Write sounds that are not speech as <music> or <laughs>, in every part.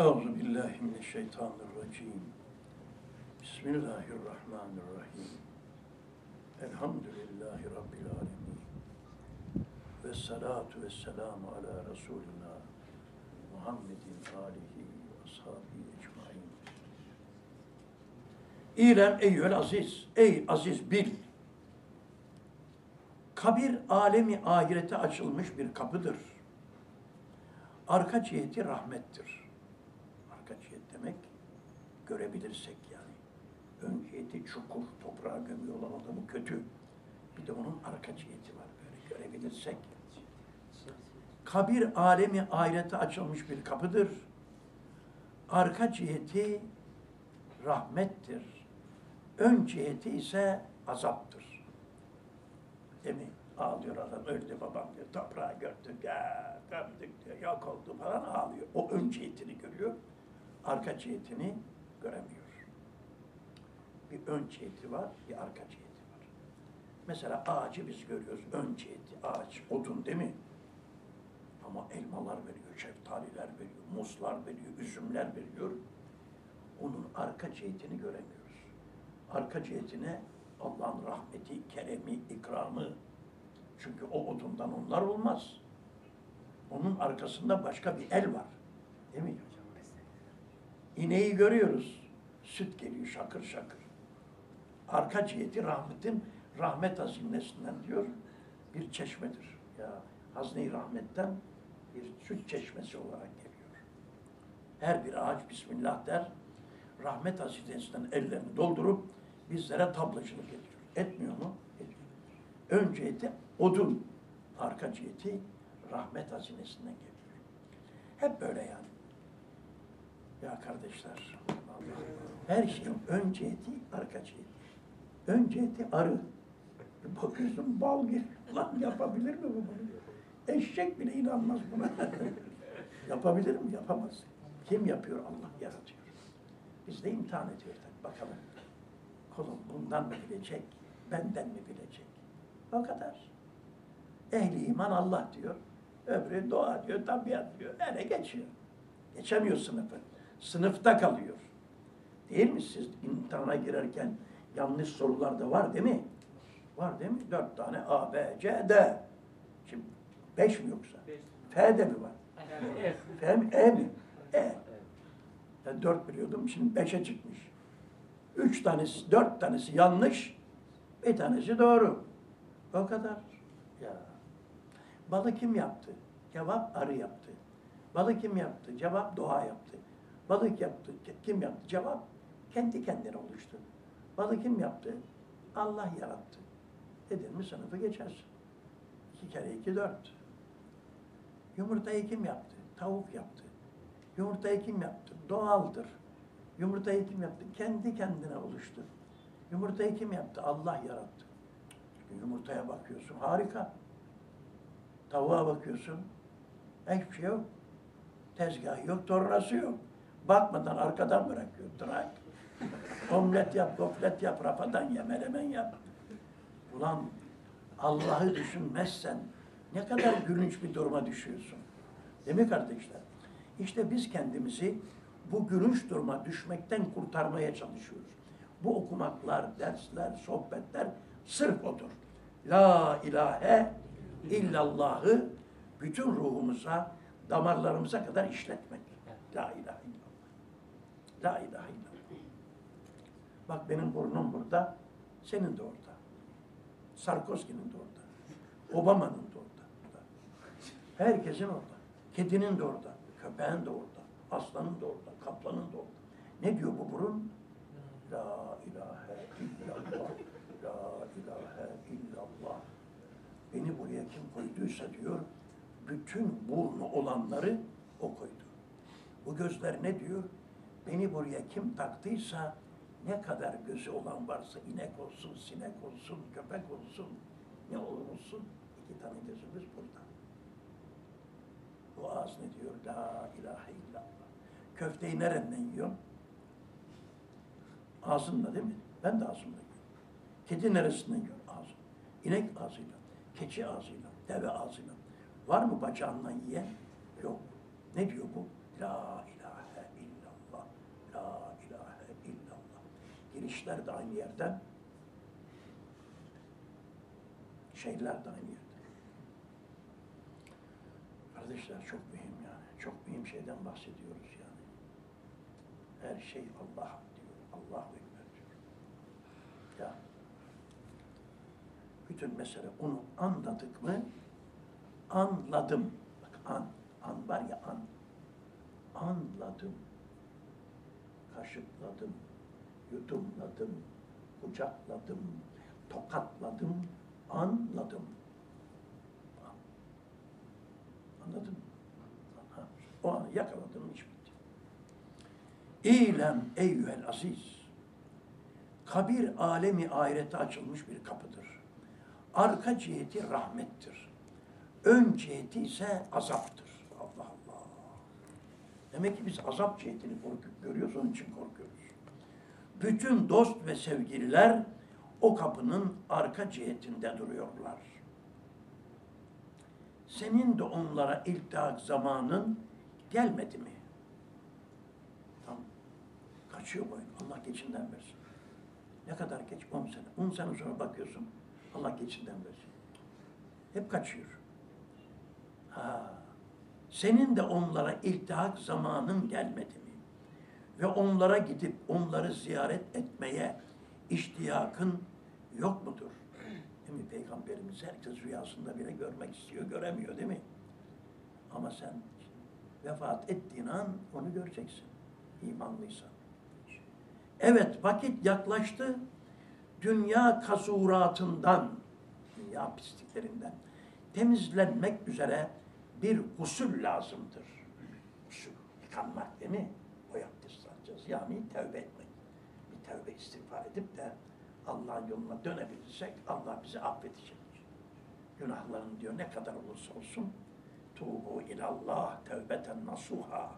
Euzu billahi mineşşeytanirracim. Bismillahirrahmanirrahim. Elhamdülillahi rabbil alamin. Ve salatu ve selamu ala Resulina Muhammedin alihi ve ashabihi ecmaîn. İrem eyyül aziz, ey aziz bil. Kabir alemi ahirete açılmış bir kapıdır. Arka ciheti rahmettir. Görebilirsek yani. Ön ciheti çukur, toprağa gömüyor olan adamı kötü. Bir de onun arka ciheti var böyle görebilirsek. Kabir alemi ahirete açılmış bir kapıdır. Arka ciheti rahmettir. Ön ciheti ise azaptır. Değil mi? Ağlıyor adam, öldü babam diyor, toprağa gördük, ya gömdük diyor, yok oldu falan ağlıyor. O ön cihetini görüyor, arka cihetini göremiyor. Bir ön ciheti var, bir arka ciheti var. Mesela ağacı biz görüyoruz, ön ciheti, ağaç, odun değil mi? Ama elmalar veriyor, şeftaliler veriyor, muzlar veriyor, üzümler veriyor. Onun arka cihetini göremiyoruz. Arka cihetine Allah'ın rahmeti, keremi, ikramı. Çünkü o odundan onlar olmaz. Onun arkasında başka bir el var. Değil mi? İneği görüyoruz. Süt geliyor şakır şakır. Arka ciheti rahmetin rahmet hazinesinden diyor bir çeşmedir. Ya hazne-i rahmetten bir süt çeşmesi olarak geliyor. Her bir ağaç Bismillah der. Rahmet hazinesinden ellerini doldurup bizlere tablacılık ediyor. Etmiyor mu? Ediyor. Ön ciheti odun, arka ciheti rahmet hazinesinden geliyor. Hep böyle yani. Ya kardeşler, her şeyin ön ciheti, arka ciheti. Ön ciheti arı. Bakıyorsun bal gibi. Lan yapabilir mi bu bunu? Eşek bile inanmaz buna. <laughs> yapabilir mi? Yapamaz. Kim yapıyor? Allah yaratıyor. Biz de imtihan ediyoruz. Bakalım. Kulum bundan mı bilecek, benden mi bilecek? O kadar. Ehli iman Allah diyor. Öbürü doğa diyor, tabiat diyor. Nereye geçiyor? Geçemiyor sınıfı. Sınıfta kalıyor. Değil mi siz imtihana girerken yanlış sorular da var değil mi? Var değil mi? Dört tane A, B, C, D. Şimdi beş mi yoksa? F de mi var? F mi? E mi? E. Ben dört biliyordum, şimdi beşe çıkmış. Üç tanesi, dört tanesi yanlış, bir tanesi doğru. O kadar. Ya. Balı kim yaptı? Cevap arı yaptı. Balı kim yaptı? Cevap doğa yaptı. Balık yaptı. Kim yaptı? Cevap kendi kendine oluştu. Balı kim yaptı? Allah yarattı. Dedin mi sınıfı geçersin. İki kere iki dört. Yumurtayı kim yaptı? Tavuk yaptı. Yumurtayı kim yaptı? Doğaldır. Yumurtayı kim yaptı? Kendi kendine oluştu. Yumurtayı kim yaptı? Allah yarattı. Yumurtaya bakıyorsun, harika. Tavuğa bakıyorsun, hiçbir şey yok. Tezgah yok, tornası yok. Bakmadan arkadan bırakıyor, trak. Omlet yap, goflet yap, rafadan ye, menemen yap. Ulan Allah'ı düşünmezsen ne kadar gülünç bir duruma düşüyorsun. Değil mi kardeşler? İşte biz kendimizi bu gülünç duruma düşmekten kurtarmaya çalışıyoruz. Bu okumaklar, dersler, sohbetler sırf odur. La ilahe illallahı bütün ruhumuza, damarlarımıza kadar işletmek. La ilahe. La ilahe illallah. Bak benim burnum burada, senin de orada. Sarkozy'nin de orada. Obama'nın da orada. Herkesin orada. Kedinin de orada. Köpeğin de orada. Aslanın da orada. Kaplanın da orada. Ne diyor bu burun? La ilahe illallah. La ilahe illallah. Beni buraya kim koyduysa diyor, bütün burnu olanları o koydu. Bu gözler ne diyor? Beni buraya kim taktıysa ne kadar gözü olan varsa inek olsun, sinek olsun, köpek olsun, ne olur olsun iki tane gözümüz burada. Bu ağız ne diyor? La ilahe illallah. Köfteyi nereden yiyorsun? Ağzınla değil mi? Ben de ağzımla yiyorum. Kedi neresinden yiyor? Ağzı. İnek ağzıyla, keçi ağzıyla, deve ağzıyla. Var mı bacağından yiyen? Yok. Ne diyor bu? La ilahe La ilahe illallah. Girişler de aynı yerden. Şeyler de aynı yerden. Kardeşler çok mühim yani. Çok mühim şeyden bahsediyoruz yani. Her şey Allah diyor. Allahu Ekber diyor. Ya. Bütün mesele onu anladık mı? Anladım. Bak an. An var ya an. Anladım. Kaşıkladım. Yudumladım. Kucakladım. Tokatladım. Anladım. Anladın O anı yakaladım iş bitti. İlem eyyühel aziz. Kabir alemi ahirete açılmış bir kapıdır. Arka ciheti rahmettir. Ön ciheti ise azaptır. Demek ki biz azap cihetini görüyoruz, onun için korkuyoruz. Bütün dost ve sevgililer o kapının arka cihetinde duruyorlar. Senin de onlara iltihak zamanın gelmedi mi? Tamam. Kaçıyor boyun. Allah geçinden versin. Ne kadar geç? 10 sene. 10 sene sonra bakıyorsun. Allah geçinden versin. Hep kaçıyor. Ha. Senin de onlara iltihak zamanın gelmedi mi? Ve onlara gidip onları ziyaret etmeye iştiyakın yok mudur? Değil mi? Peygamberimiz herkes rüyasında bile görmek istiyor, göremiyor değil mi? Ama sen vefat ettiğin an onu göreceksin. imanlıysan. Evet vakit yaklaştı. Dünya kasuratından, dünya pisliklerinden temizlenmek üzere bir gusül lazımdır. Gusül, yıkanmak değil mi? O abdest alacağız. Yani tevbe etmek. Bir tevbe istiğfar edip de Allah'ın yoluna dönebilirsek Allah bizi affedecek. Günahların diyor ne kadar olursa olsun tuğbu ilallah tevbeten nasuha.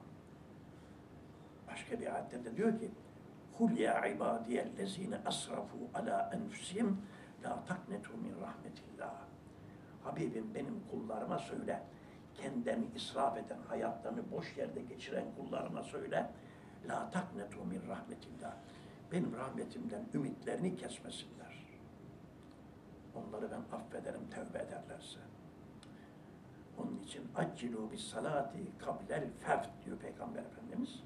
Başka bir ayette de diyor ki Kul ya ibadiyellezine asrafu ala enfusihim la taknetu min rahmetillah. Habibim benim kullarıma söyle. Kendilerini israf eden, hayatlarını boş yerde geçiren kullarıma söyle. La taknetu min rahmetillah. Benim rahmetimden ümitlerini kesmesinler. Onları ben affederim tevbe ederlerse. Onun için accilu bis salati kablel fevt diyor Peygamber Efendimiz.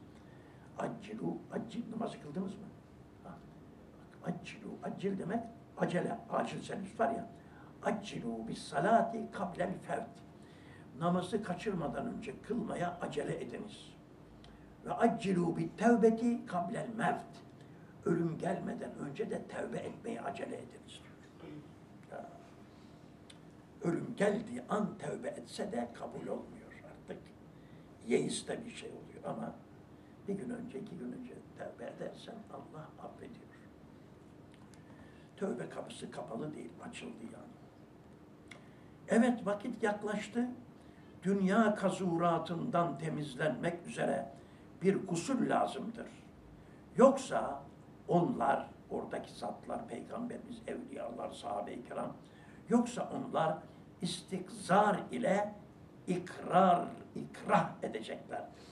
Accilu, accil namazı kıldınız mı? Ha. Accilu, accil demek acele, acil servis var ya. Accilu bis salati kablel fevt. Namazı kaçırmadan önce kılmaya acele ediniz. Ve accilu bit tevbeti kablel mevt. Ölüm gelmeden önce de tevbe etmeye acele ediniz. Ölüm geldiği an tevbe etse de kabul olmuyor artık. Yeiste bir şey oluyor ama bir gün önce, iki gün önce tevbe edersen Allah affediyor. Tövbe kapısı kapalı değil, açıldı yani. Evet vakit yaklaştı. Dünya kazuratından temizlenmek üzere bir gusül lazımdır. Yoksa onlar, oradaki zatlar, peygamberimiz, evliyalar, sahabe-i kiram, yoksa onlar istikzar ile ikrar, ikrah edeceklerdir.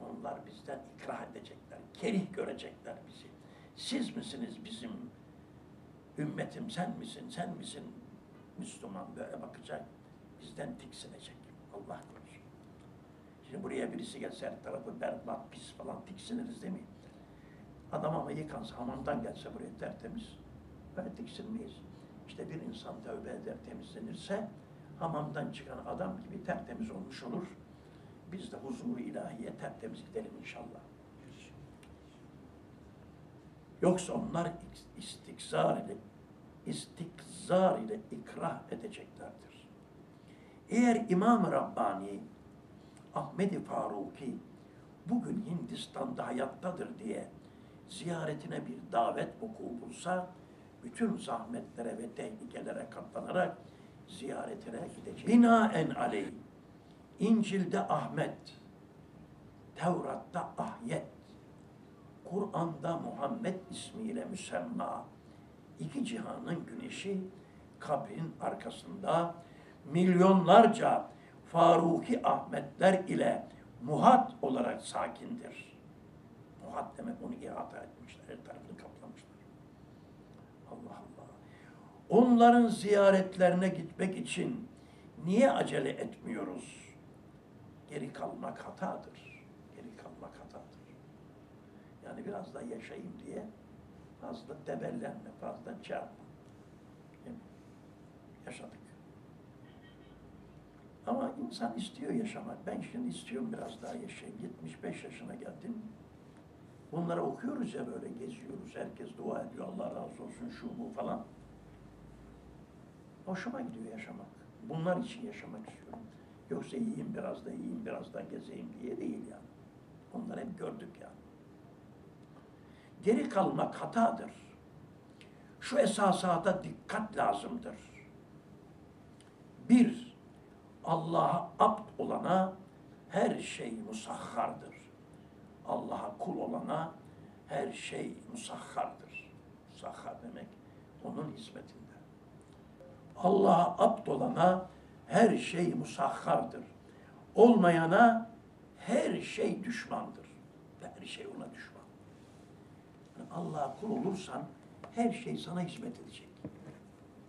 Onlar bizden ikrah edecekler, kerih görecekler bizi. Siz misiniz bizim ümmetim, sen misin, sen misin Müslüman böyle bakacak, bizden tiksinecek. Allah korusun. Şimdi buraya birisi gelse her tarafı berbat, pis falan tiksiniriz değil mi? Adam ama yıkansa, hamamdan gelse buraya tertemiz, böyle tiksinmeyiz. İşte bir insan tövbe eder, temizlenirse hamamdan çıkan adam gibi tertemiz olmuş olur. Biz de huzuru ilahiye tertemiz gidelim inşallah. Yoksa onlar istikzar ile istikzar ile ikrah edeceklerdir. Eğer İmam-ı Rabbani Ahmed-i Faruki bugün Hindistan'da hayattadır diye ziyaretine bir davet vuku bulsa bütün zahmetlere ve tehlikelere katlanarak ziyaretine gidecek. Binaen aleyh İncil'de Ahmet, Tevrat'ta Ahyet, Kur'an'da Muhammed ismiyle müsemma, iki cihanın güneşi kabrin arkasında milyonlarca Faruki Ahmetler ile muhat olarak sakindir. Muhat demek onu ihata etmişler. Her tarafını kaplamışlar. Allah Allah. Onların ziyaretlerine gitmek için niye acele etmiyoruz? Geri kalmak hatadır. Geri kalmak hatadır. Yani biraz daha yaşayayım diye fazla debellenme, fazla çarpma. Yaşadık. İnsan istiyor yaşamak. Ben şimdi istiyorum biraz daha yaşayayım. 75 yaşına geldim. Bunları okuyoruz ya böyle geziyoruz. Herkes dua ediyor. Allah razı olsun şu bu falan. Hoşuma gidiyor yaşamak. Bunlar için yaşamak istiyorum. Yoksa yiyeyim biraz da yiyeyim biraz da gezeyim diye değil yani. Onları hep gördük yani. Geri kalmak hatadır. Şu esasata dikkat lazımdır. Bir, Allah'a abd olana her şey musahhardır. Allah'a kul olana her şey musahhardır. Musahhar demek onun hizmetinde. Allah'a abd olana her şey musahhardır. Olmayana her şey düşmandır. Her şey ona düşman. Yani Allah'a kul olursan her şey sana hizmet edecek.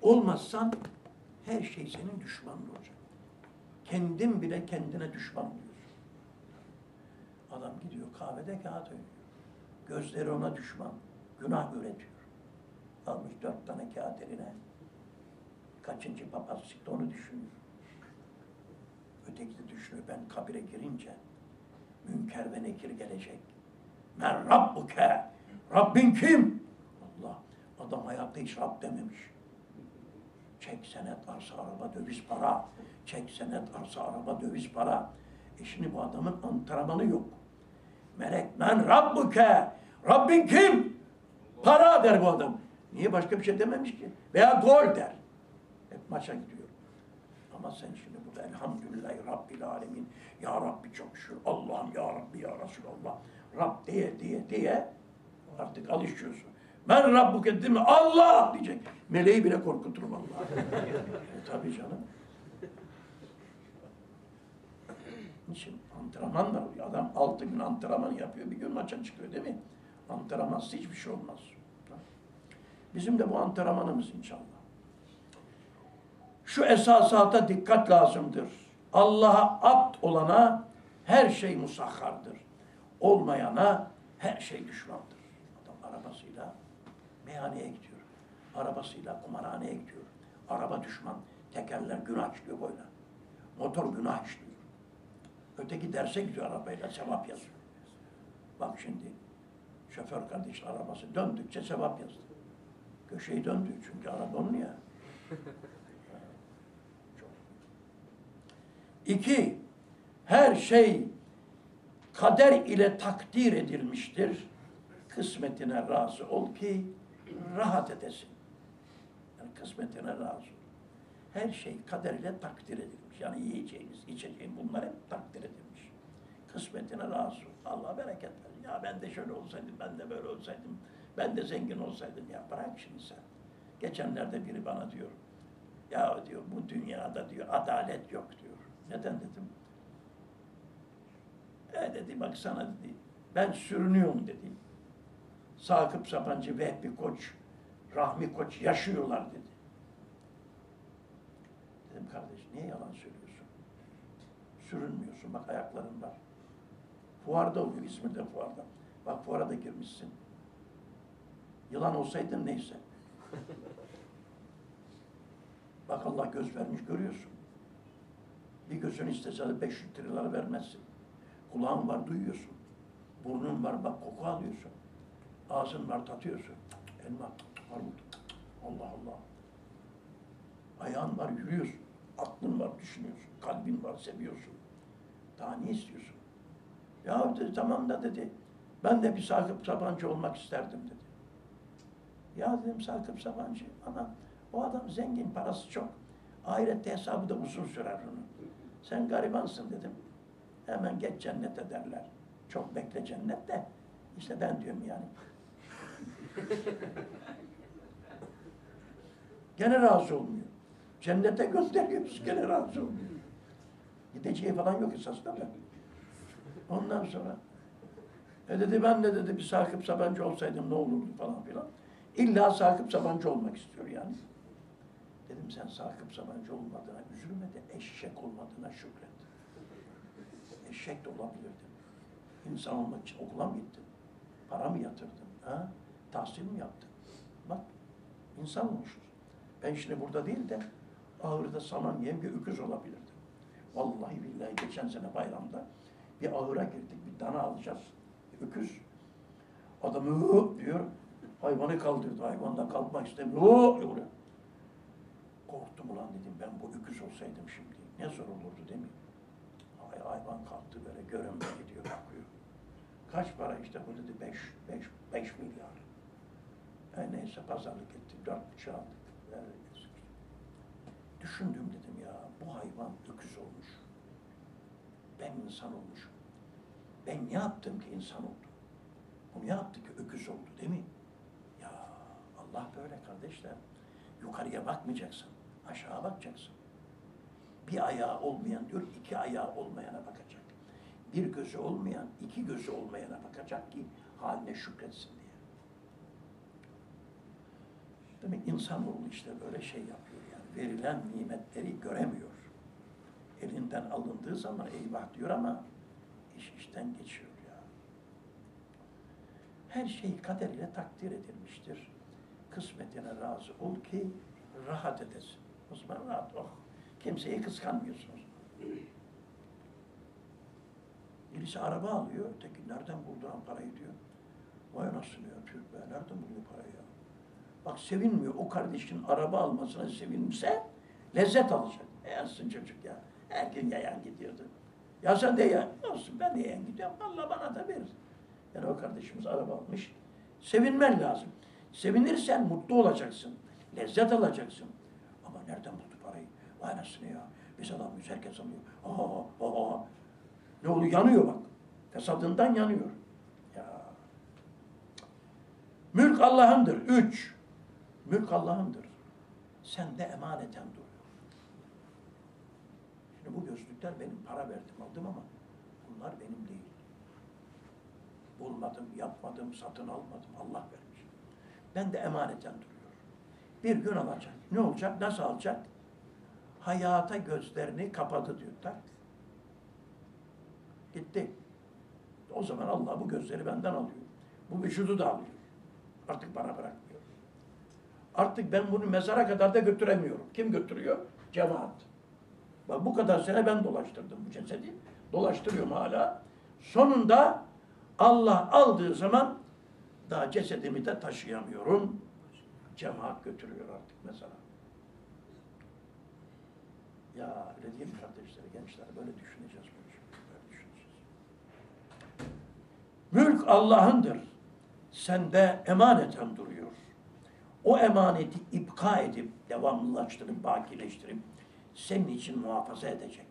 Olmazsan her şey senin düşmanın olacak. Kendin bile kendine düşman oluyorsun. Adam gidiyor kahvede kağıt oynuyor. Gözleri ona düşman. Günah üretiyor. Almış dört tane kağıt eline. Kaçıncı papaz çıktı onu düşünüyor. Öteki de düşünüyor ben kabire girince münker ve nekir gelecek. Men Rabbuke. Rabbin kim? Allah. Adam hayatta hiç Rab dememiş. Çek senet arsa araba döviz para. Çek senet arsa araba döviz para. E şimdi bu adamın antrenmanı yok. Melek men Rabbuke. Rabbin kim? Para der bu adam. Niye başka bir şey dememiş ki? Veya gol der. Hep maça gidiyor. Ama sen şimdi burada elhamdülillahi Rabbil alemin. Ya Rabbi çok şükür. Allah'ım ya Rabbi ya Resulallah. Rab diye diye diye artık alışıyorsun. Ben Rabbuke değil mi? Allah diyecek. Meleği bile korkuturum Allah. <laughs> e, tabii canım. Niçin? Antrenman var. Adam altı gün antrenman yapıyor. Bir gün maça çıkıyor değil mi? Antrenmansız hiçbir şey olmaz. Bizim de bu antrenmanımız inşallah. Şu esasata dikkat lazımdır. Allah'a abd olana her şey musahhardır. Olmayana her şey düşmandır. Adam arabasıyla meyhaneye gidiyor. Arabasıyla kumarhaneye gidiyor. Araba düşman. Tekerler günah işliyor böyle. Motor günah işliyor. Öteki derse gidiyor arabayla sevap yazıyor. Bak şimdi şoför kardeş arabası döndükçe sevap yazdı. Köşeyi döndü çünkü araba onun ya. <laughs> Çok. İki, her şey kader ile takdir edilmiştir. Kısmetine razı ol ki rahat edesin. Yani kısmetine razı ol. Her şey kader ile takdir edilmiş. Yani yiyeceğimiz, içeceğimiz bunlar hep takdir edilmiş. Kısmetine razı ol. Allah bereket versin. Ya ben de şöyle olsaydım, ben de böyle olsaydım, ben de zengin olsaydım. Ya bırak şimdi sen. Geçenlerde biri bana diyor, ya diyor bu dünyada diyor adalet yok diyor. Neden dedim? E dedi bak sana dedi, ben sürünüyorum dedi. Sakıp Sapancı, Vehbi Koç, Rahmi Koç yaşıyorlar dedi. Dedim kardeş niye yalan söylüyorsun? Sürünmüyorsun bak ayakların var. Fuarda oluyor İzmir'de fuarda. Bak fuara da girmişsin. Yılan olsaydın neyse. <laughs> Bak Allah göz vermiş görüyorsun. Bir gözün istese de 500 liraları vermezsin. Kulağın var duyuyorsun. Burnun var bak koku alıyorsun. Ağzın var tatıyorsun. Elma, armut. Allah Allah. Ayağın var yürüyorsun. Aklın var düşünüyorsun. Kalbin var seviyorsun. Daha ne istiyorsun? Ya dedi, tamam da dedi. Ben de bir Sakıp Sabancı olmak isterdim dedi. Ya dedim Sakıp Sabancı ama o adam zengin parası çok. Ahirette hesabı da uzun sürer onun. Sen garibansın dedim. Hemen geç cennete derler. Çok bekle cennet de. İşte ben diyorum yani. <laughs> Gene razı olmuyor. Cennete gönderiyoruz gene razı olmuyor. Gideceği falan yok esasında da. Ondan sonra E dedi ben de dedi bir Sakıp Sabancı olsaydım ne olurdu falan filan. İlla Sakıp Sabancı olmak istiyor yani. Dedim sen Sakıp Sabancı olmadığına üzülme de eşek olmadığına şükret. Eşek de olabilirdin. İnsan olmak için okula mı gittin? Para mı yatırdın? Ha? Tahsil mi yaptın? Bak insan olmuşuz. Ben şimdi burada değil de ahırda saman yiyen bir öküz olabilirdim. Vallahi billahi geçen sene bayramda bir ahıra girdik, bir dana alacağız. Öküz. Adam diyor. Hayvanı kaldırdı. Hayvan da kalkmak istemiyor. Diyor. Korktum ulan dedim ben bu öküz olsaydım şimdi. Ne zor olurdu değil mi? Ay, hayvan kalktı böyle görünme gidiyor bakıyor. Kaç para işte bu dedi beş, beş, beş milyar. E neyse pazarlık ettik, dört buçuk aldık. Evet. Düşündüm dedim ya bu hayvan öküz olmuş. Ben insan olmuşum. Ben ne yaptım ki insan oldu? Bu ne yaptı ki öküz oldu değil mi? Ya Allah böyle kardeşler. Yukarıya bakmayacaksın. Aşağı bakacaksın. Bir ayağı olmayan diyor iki ayağı olmayana bakacak. Bir gözü olmayan iki gözü olmayana bakacak ki haline şükretsin diye. Demek insanoğlu işte böyle şey yapıyor yani. Verilen nimetleri göremiyor. Elinden alındığı zaman eyvah diyor ama iş işten geçiyor ya. Her şey kader ile takdir edilmiştir. Kısmetine razı ol ki rahat edesin. O zaman rahat ol. Kimseyi kıskanmıyorsunuz. Birisi araba alıyor, öteki nereden bulduran parayı diyor. Vay anasını ya Türk be, nereden buluyor parayı? Bak sevinmiyor, o kardeşin araba almasına sevinse lezzet alacak. Yansın çocuk ya, her gün yayan gidiyordu. Ya sen de ya, olsun ben de yayan gidiyorum, Allah bana da verir. Yani o kardeşimiz araba almış, sevinmen lazım. Sevinirsen mutlu olacaksın, lezzet alacaksın. Ama nereden buldu parayı? Vay anasını ya, biz alamıyoruz, herkes alıyor. Aa, aa, ne oluyor? Yanıyor bak. Fesadından yanıyor. Ya. Mülk Allah'ındır. Üç. Mülk Allah'ındır. Sen de emaneten duruyor. Şimdi bu gözlükler benim para verdim aldım ama bunlar benim değil. Bulmadım, yapmadım, satın almadım. Allah vermiş. Ben de emaneten duruyor. Bir gün alacak. Ne olacak? Nasıl alacak? Hayata gözlerini kapadı diyorlar. Gitti. O zaman Allah bu gözleri benden alıyor. Bu vücudu da alıyor. Artık bana bırakmıyor. Artık ben bunu mezara kadar da götüremiyorum. Kim götürüyor? Cemaat. Bak bu kadar sene ben dolaştırdım bu cesedi. Dolaştırıyorum hala. Sonunda Allah aldığı zaman daha cesedimi de taşıyamıyorum. Cemaat götürüyor artık mezara. Ya öyle değil mi kardeşler, gençler? Böyle düşüneceğiz. Böyle düşüneceğiz. Mülk Allah'ındır. Sende emaneten duruyor. O emaneti ipka edip, devamlılaştırıp, bakileştirip senin için muhafaza edecek.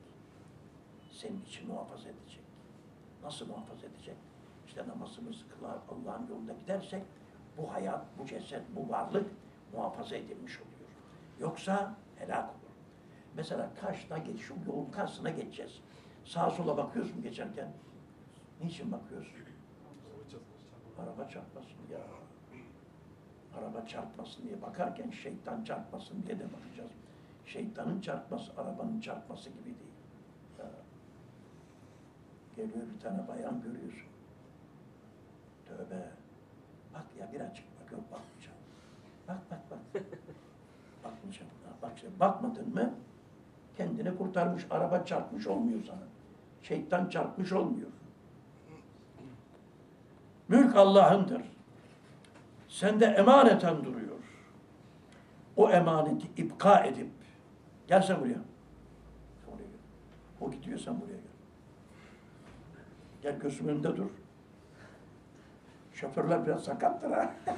Senin için muhafaza edecek. Nasıl muhafaza edecek? İşte namazımızı kılar, Allah'ın yolunda gidersek bu hayat, bu ceset, bu varlık muhafaza edilmiş oluyor. Yoksa helak olur. Mesela Kaş'ta geç, şu yolun karşısına geçeceğiz. Sağa sola bakıyoruz mu geçerken? Niçin bakıyoruz? Araba çarpmasın ya. Araba çarpmasın diye bakarken şeytan çarpmasın diye de bakacağız. Şeytanın çarpması, arabanın çarpması gibi değil. Ya. Geliyor bir tane bayan görüyorsun. Tövbe. Bak ya bir açık bak yok bakmayacağım. Bak bak bak. <laughs> Bakmayacağım. Bak şimdi bakmadın mı kendini kurtarmış. Araba çarpmış olmuyor sana. Şeytan çarpmış olmuyor. Mülk Allah'ındır. Sende emaneten duruyor. O emaneti ipka edip gel sen buraya. Sen buraya. O gidiyor sen buraya gel. Gel gözümün önünde dur. Şoförler biraz sakattır ha. <laughs>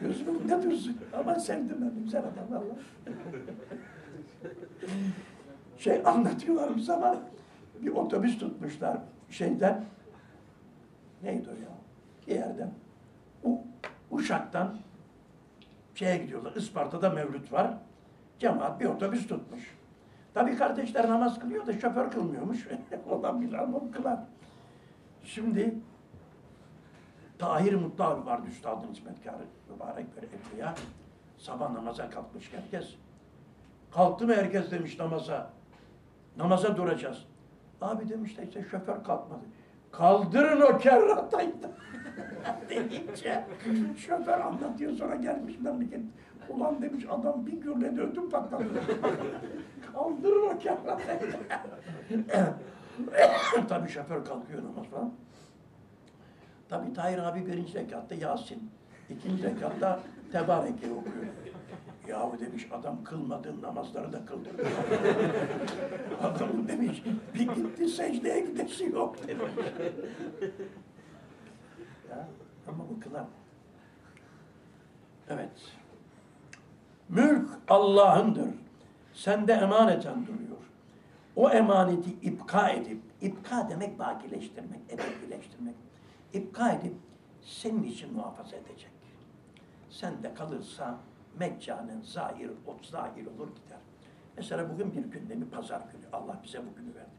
Gözümün önünde dursun. Ama sevdim ben güzel adam valla. şey anlatıyorlar bir zaman. Bir otobüs tutmuşlar şeyden. Neydi o ya? Bir yerden. U, Uşak'tan şeye gidiyorlar. Isparta'da Mevlüt var. Cemaat bir otobüs tutmuş. Tabii kardeşler namaz kılıyor da şoför kılmıyormuş. <laughs> Olan bir ama kılar. Şimdi Tahir Mutlu abi vardı üstadın hizmetkarı mübarek bir evliya. Sabah namaza kalkmış herkes. Kalktı mı herkes demiş namaza. Namaza duracağız. Abi demiş de işte şoför kalkmadı. Kaldırın o kerratayı <laughs> deyince şoför anlatıyor sonra gelmiş memleket. Ulan demiş adam bir gürledi ödüm patladı. <laughs> Kaldırın o kerratayı. <laughs> Tabii şoför kalkıyor namaz falan. Tabii Tahir abi birinci rekatta Yasin, ikinci rekatta Tebareke okuyor. Yahu demiş adam kılmadığın namazları da kıldırdı. <laughs> Adam demiş bir gitti secdeye gidesi yok demiş. ya, ama bu kılar. Evet. Mülk Allah'ındır. Sende emaneten duruyor. O emaneti ipka edip, ipka demek bakileştirmek, ebedileştirmek. İpka edip senin için muhafaza edecek. Sen de kalırsa meccanen zahir, o zahir olur gider. Mesela bugün bir günde bir pazar günü. Allah bize bugünü verdi.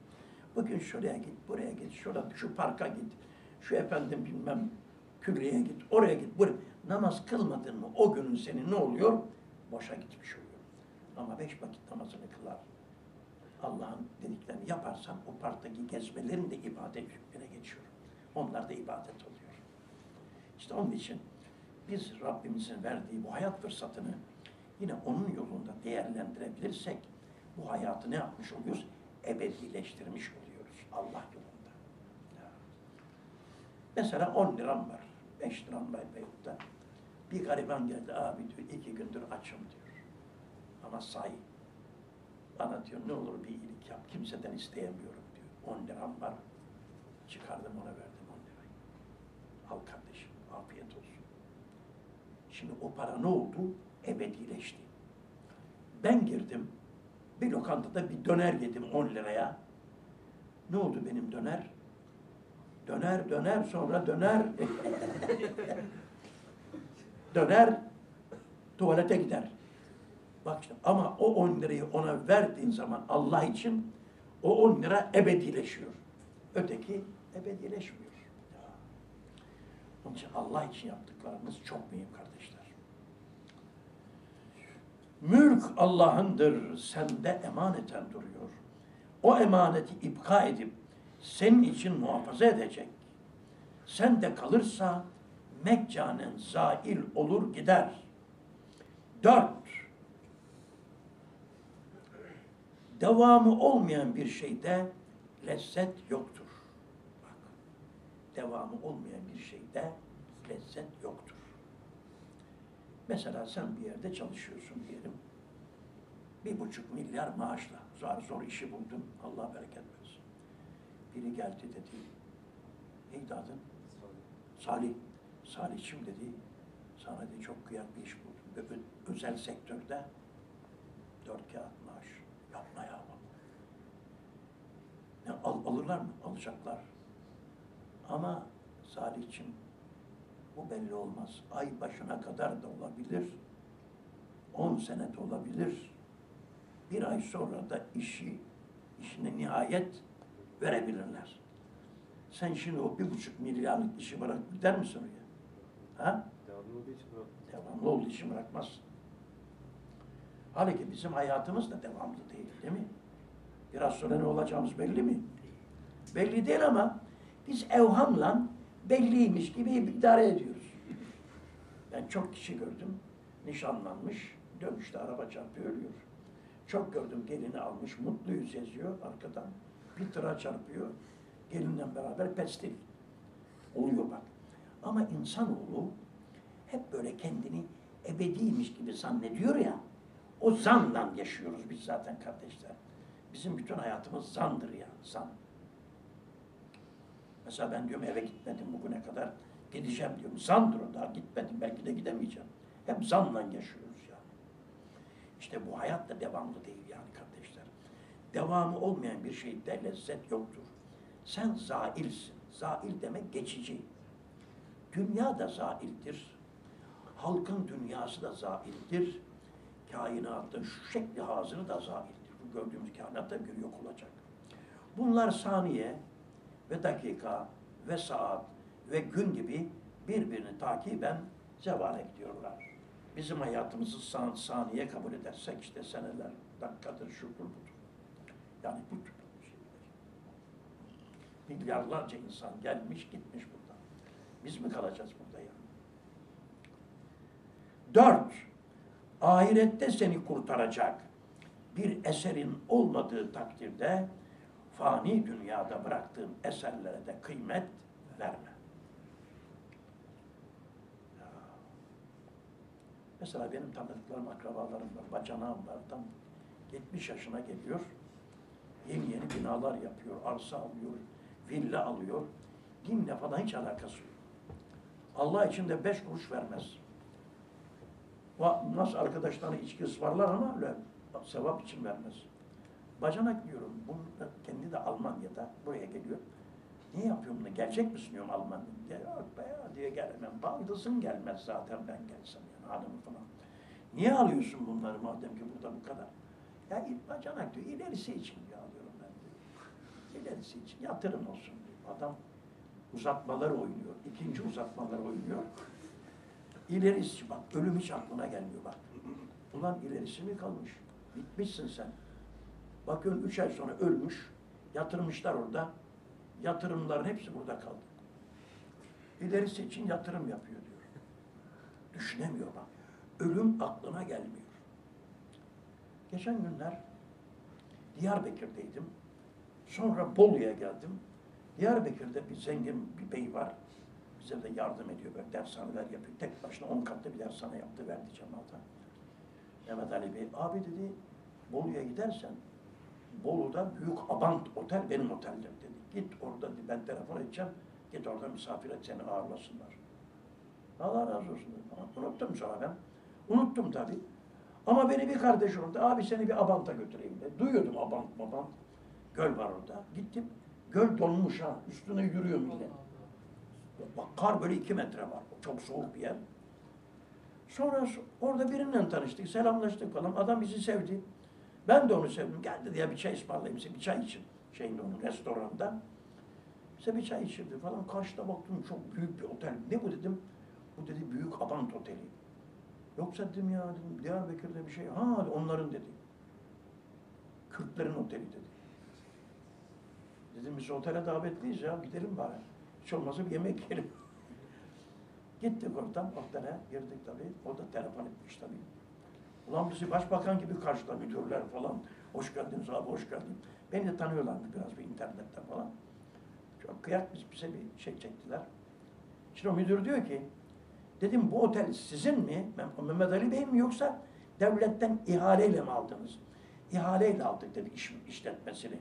Bugün şuraya git, buraya git, şurada, şu parka git, şu efendim bilmem külliyeye git, oraya git, buraya. Namaz kılmadın mı o günün senin ne oluyor? Boşa gitmiş oluyor. Ama beş vakit namazını kılar. Allah'ın dediklerini yaparsan o parktaki gezmelerin de ibadet hükmüne geçiyor. Onlar da ibadet oluyor. İşte onun için biz Rabbimizin verdiği bu hayat fırsatını yine onun yolunda değerlendirebilirsek bu hayatı ne yapmış oluyoruz? Ebedileştirmiş oluyoruz Allah yolunda. Mesela 10 liram var, 5 liram var veyahut da bir gariban geldi abi diyor iki gündür açım diyor. Ama say bana diyor ne olur bir iyilik yap kimseden isteyemiyorum diyor. 10 liram var çıkardım ona verdim 10 lirayı. Al olsun. Şimdi o para ne oldu? Ebedileşti. Ben girdim, bir lokantada bir döner yedim 10 liraya. Ne oldu benim döner? Döner, döner, sonra döner. <laughs> döner, tuvalete gider. Bak işte ama o 10 lirayı ona verdiğin zaman Allah için o 10 lira ebedileşiyor. Öteki ebedileşmiyor. Onun için Allah için yaptıklarımız çok mühim kardeşler. Mülk Allah'ındır, sende emaneten duruyor. O emaneti ipka edip senin için muhafaza edecek. Sen de kalırsa meccanen zail olur gider. Dört, devamı olmayan bir şeyde lezzet yoktur. Devamı olmayan bir şeyde lezzet yoktur. Mesela sen bir yerde çalışıyorsun diyelim. Bir buçuk milyar maaşla. Zor zor işi buldun. Allah bereket versin. Biri geldi dedi. Neydi adın? Salih. Salih'cim dedi. Sana dedi çok kıyak bir iş buldum. Ö- özel sektörde dört kağıt maaş. Yapma ya. Ne, al, alırlar mı? Alacaklar. Ama Salih'cim bu belli olmaz. Ay başına kadar da olabilir. 10 sene de olabilir. Bir ay sonra da işi, işine nihayet verebilirler. Sen şimdi o bir buçuk milyarlık işi bırakıp gider misin oraya? Ha? Devamlı olduğu için bırak. Devamlı olduğu için bırakmazsın. Halbuki bizim hayatımız da devamlı değil, değil mi? Biraz sonra ne olacağımız belli mi? Belli değil ama biz evhamla belliymiş gibi idare ediyoruz. Ben çok kişi gördüm, nişanlanmış, dönüşte araba çarpıyor, ölüyor. Çok gördüm gelini almış, mutluyuz yazıyor arkadan. Bir tıra çarpıyor, gelinle beraber pestil. Oluyor bak. Ama insanoğlu hep böyle kendini ebediymiş gibi zannediyor ya, o zanla yaşıyoruz biz zaten kardeşler. Bizim bütün hayatımız zandır ya, zan. Mesela ben diyorum eve gitmedim bugüne kadar, gideceğim diyorum. Zandır o daha gitmedim, belki de gidemeyeceğim. Hep zanla yaşıyoruz yani. İşte bu hayat da devamlı değil yani kardeşler. Devamı olmayan bir şeyde lezzet yoktur. Sen zailsin. Zail demek geçici. Dünya da zaildir. Halkın dünyası da zaildir. Kainatın şu şekli hazırı da zaildir. Bu gördüğümüz kainat da bir yok olacak. Bunlar saniye ve dakika ve saat ve gün gibi birbirini takiben zevale gidiyorlar. Bizim hayatımızı san, saniye kabul edersek işte seneler, dakikadır, şudur budur. Yani bu tür şeyler. Milyarlarca insan gelmiş gitmiş buradan. Biz mi kalacağız burada yani? Dört, ahirette seni kurtaracak bir eserin olmadığı takdirde fani dünyada bıraktığın eserlere de kıymet verme. Mesela benim tanıdıklarım, akrabalarım var, bacanağım var. Tam 70 yaşına geliyor. Yeni yeni binalar yapıyor, arsa alıyor, villa alıyor. Dinle falan hiç alakası yok. Allah için de beş kuruş vermez. Nasıl arkadaşlarına içki ısmarlar ama öyle sevap için vermez. Bacanak diyorum, bunu kendi de Almanya'da buraya geliyor. Niye yapıyorum bunu? Gelecek misin diyorum Almanya'da. Ya yok be ya diye gelemem. Baldızın gelmez zaten ben gelsem yani hanımı falan. Niye alıyorsun bunları madem ki burada bu kadar? Ya bacanak diyor, ilerisi için diyor alıyorum ben diyor. İlerisi için, yatırım olsun diyor. Adam uzatmalar oynuyor, ikinci uzatmalar oynuyor. İlerisi bak, ölüm hiç aklına gelmiyor bak. Ulan ilerisi mi kalmış? Bitmişsin sen. Bakın üç ay sonra ölmüş, yatırmışlar orada. Yatırımların hepsi burada kaldı. İlerisi için yatırım yapıyor diyor. Düşünemiyor bak. Ölüm aklına gelmiyor. Geçen günler Diyarbakır'daydım. Sonra Bolu'ya geldim. Diyarbakır'da bir zengin bir bey var. Bize de yardım ediyor. Böyle dershaneler yapıyor. Tek başına on katlı bir dershane yaptı. Verdi cemaata. Mehmet Ali Bey, abi dedi Bolu'ya gidersen Bolu'da büyük Abant Otel benim oteldir dedi. Git orada ben telefon edeceğim. Git orada misafir et seni ağırlasınlar. Allah razı olsun dedim. Unuttum sonra ben. Unuttum tabii. Ama beni bir kardeş orada, abi seni bir Abant'a götüreyim dedi. Duyuyordum Abant, Abant. Göl var orada. Gittim. Göl donmuş ha. Üstüne yürüyor millet. Bak kar böyle iki metre var. Çok soğuk bir yer. Sonra orada birinden tanıştık, selamlaştık falan. Adam bizi sevdi. Ben de onu sevdim. Geldi diye bir çay ısmarlayayım size, bir çay için. Şeyinde onun restoranda. Bize bir çay içirdi falan. Karşıda baktım çok büyük bir otel. Ne bu dedim. Bu dedi büyük Abant Oteli. Yoksa dedim ya dedim Diyarbakır'da bir şey. Ha onların dedi. Kürtlerin oteli dedi. Dedim biz otele davetliyiz ya gidelim bari. Hiç olmazsa bir yemek yiyelim. <laughs> Gittik oradan otele girdik tabii. O da telefon etmiş tabii. Ulan bizi başbakan gibi karşıla müdürler falan. Hoş geldiniz abi hoş geldin. Beni de tanıyorlardı biraz bir internetten falan. Çok kıyak biz bize bir şey çektiler. Şimdi o müdür diyor ki dedim bu otel sizin mi? Mehmet Ali Bey mi yoksa devletten ihaleyle mi aldınız? İhaleyle aldık dedi iş, işletmesini.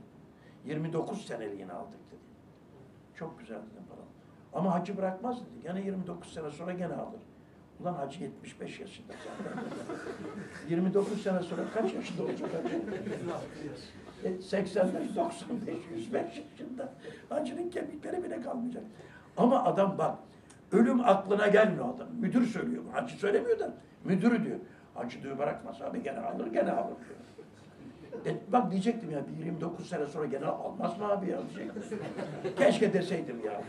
29 seneliğine aldık dedi. Çok güzel dedim falan. Ama hacı bırakmaz dedi. Gene 29 sene sonra gene alır. Ulan hacı 75 yaşında <laughs> zaten. 29 sene sonra kaç yaşında olacak hacı? 85, 95, 105 yaşında. Hacının kemikleri bile kalmayacak. Ama adam bak, ölüm aklına gelmiyor adam. Müdür söylüyor. Hacı söylemiyor da müdürü diyor. Hacı diyor bırakmaz abi gene alır gene alır diyor. E, bak diyecektim ya bir 29 sene sonra gene almaz mı abi ya diyecektim. Keşke deseydim ya.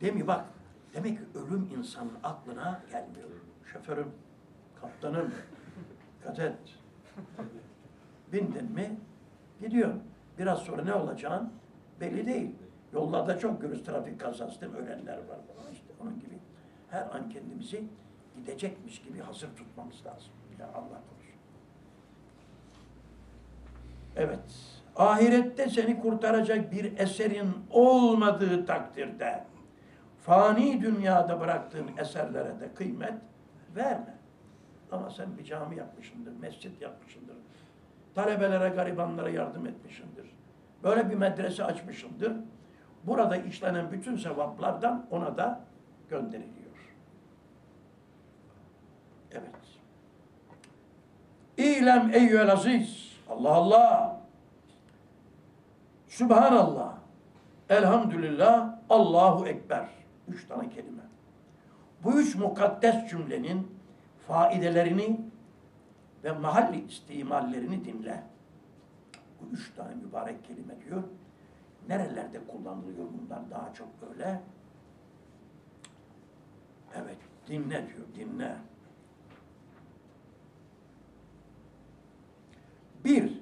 Değil mi bak demek ki ölüm insanın aklına gelmiyor. Şoförüm, kaptanım, dikkat Bindin mi gidiyor. Biraz sonra ne olacağın belli değil. Yollarda çok görürüz trafik kazası değil mi? Ölenler var falan işte onun gibi. Her an kendimizi gidecekmiş gibi hazır tutmamız lazım. Ya Allah korusun. Evet. Ahirette seni kurtaracak bir eserin olmadığı takdirde fani dünyada bıraktığın eserlere de kıymet verme. Ama sen bir cami yapmışsındır, mescit yapmışsındır. Talebelere, garibanlara yardım etmişsindir. Böyle bir medrese açmışsındır. Burada işlenen bütün sevaplardan ona da gönderiliyor. Evet. İlem eyyüel aziz. Allah Allah. Subhanallah. Elhamdülillah. Allahu Ekber. Üç tane kelime. Bu üç mukaddes cümlenin faidelerini ve mahalli istimallerini dinle. Bu üç tane mübarek kelime diyor. Nerelerde kullanılıyor bunlar daha çok böyle? Evet, dinle diyor, dinle. Bir,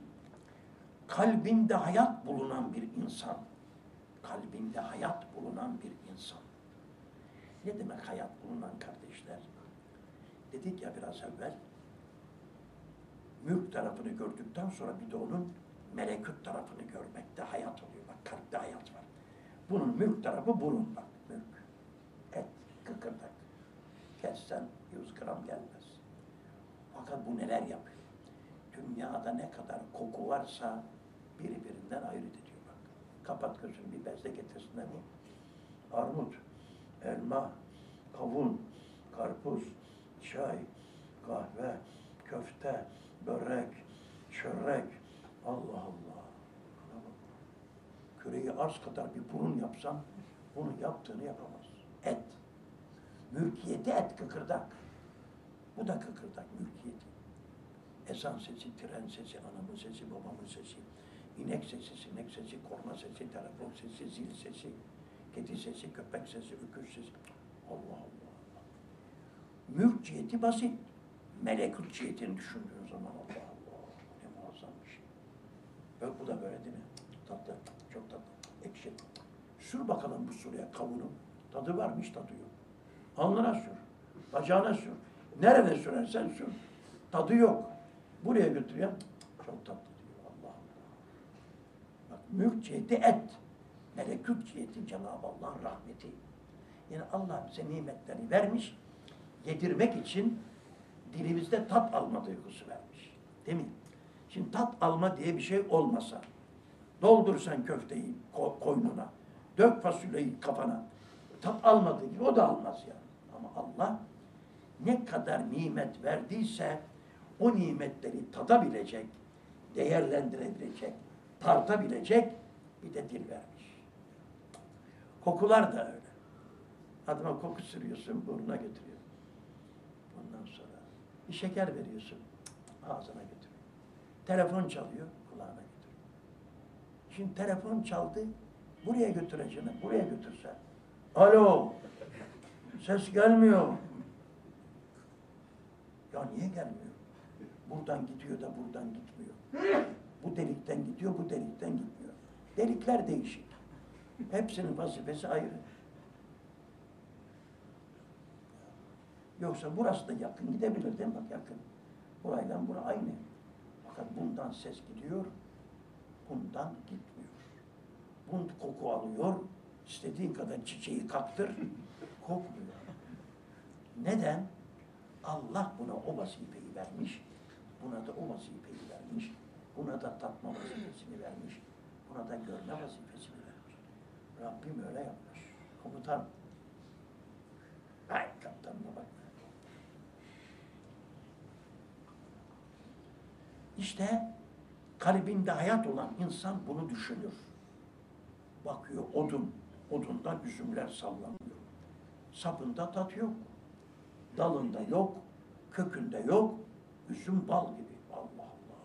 kalbinde hayat bulunan bir insan. Kalbinde hayat bulunan bir. Ne demek hayat bulunan kardeşler? Dedik ya biraz evvel, mülk tarafını gördükten sonra bir de onun melekut tarafını görmekte hayat oluyor. Bak kalpte hayat var. Bunun mülk tarafı burun bak mülk. Et, kıkırdak. Kessen 100 gram gelmez. Fakat bu neler yapıyor? Dünyada ne kadar koku varsa birbirinden ayırt ediyor bak. Kapat gözünü bir bezle getirsinler bu. Armut, elma, kavun, karpuz, çay, kahve, köfte, börek, çörek. Allah Allah. Küreyi arz kadar bir burun yapsam bunu yaptığını yapamaz. Et. Mülkiyeti et kıkırdak. Bu da kıkırdak mülkiyeti. Ezan sesi, tren sesi, anamın sesi, babamın sesi, inek sesi, sinek sesi, korna sesi, telefon sesi, zil sesi, kedi sesi, köpek sesi, öküz sesi. Allah Allah. Mülk ciheti basit. Melekut cihetini düşündüğün zaman Allah Allah. Ne muazzam bir şey. Böyle, bu da böyle değil mi? Tatlı, çok tatlı, ekşi. Sür bakalım bu suya kavunu. Tadı varmış, tadı yok. Alnına sür, bacağına sür. Nerede sürersen sür. Tadı yok. Buraya götürüyor. Çok tatlı diyor. Allah Allah. Bak mülk ciheti et. Melekut ciheti Cenab-ı Allah'ın rahmeti. Yani Allah bize nimetleri vermiş. Yedirmek için dilimizde tat alma duygusu vermiş. Değil mi? Şimdi tat alma diye bir şey olmasa, doldursan köfteyi ko- koynuna, dök fasulyeyi kafana, tat almadığı gibi o da almaz yani. Ama Allah ne kadar nimet verdiyse o nimetleri tadabilecek, değerlendirebilecek, tartabilecek bir de dil vermiş. Kokular da öyle. Adıma koku sürüyorsun, burnuna götürüyor. Ondan sonra bir şeker veriyorsun, ağzına götürüyor. Telefon çalıyor, kulağına götürüyor. Şimdi telefon çaldı, buraya götüreceğine, buraya götürse. Alo, ses gelmiyor. Ya niye gelmiyor? Buradan gidiyor da buradan gitmiyor. Bu delikten gidiyor, bu delikten gitmiyor. Delikler değişik. Hepsinin vazifesi ayrı. Yoksa burası da yakın gidebilir değil mi? Bak yakın. Burayla bura aynı. Fakat bundan ses gidiyor, bundan gitmiyor. Bun koku alıyor, istediğin kadar çiçeği kaktır, <laughs> kokmuyor. Neden? Allah buna o vazifeyi vermiş, buna da o vazifeyi vermiş, buna da tatma vazifesini vermiş, buna da görme vazifesini vermiş. Rabbim öyle yapmış. Komutan, ay kaptanına bak. İşte kalbinde hayat olan insan bunu düşünür. Bakıyor odun, odundan üzümler sallanıyor. Sapında tat yok, dalında yok, kökünde yok, üzüm bal gibi. Allah Allah.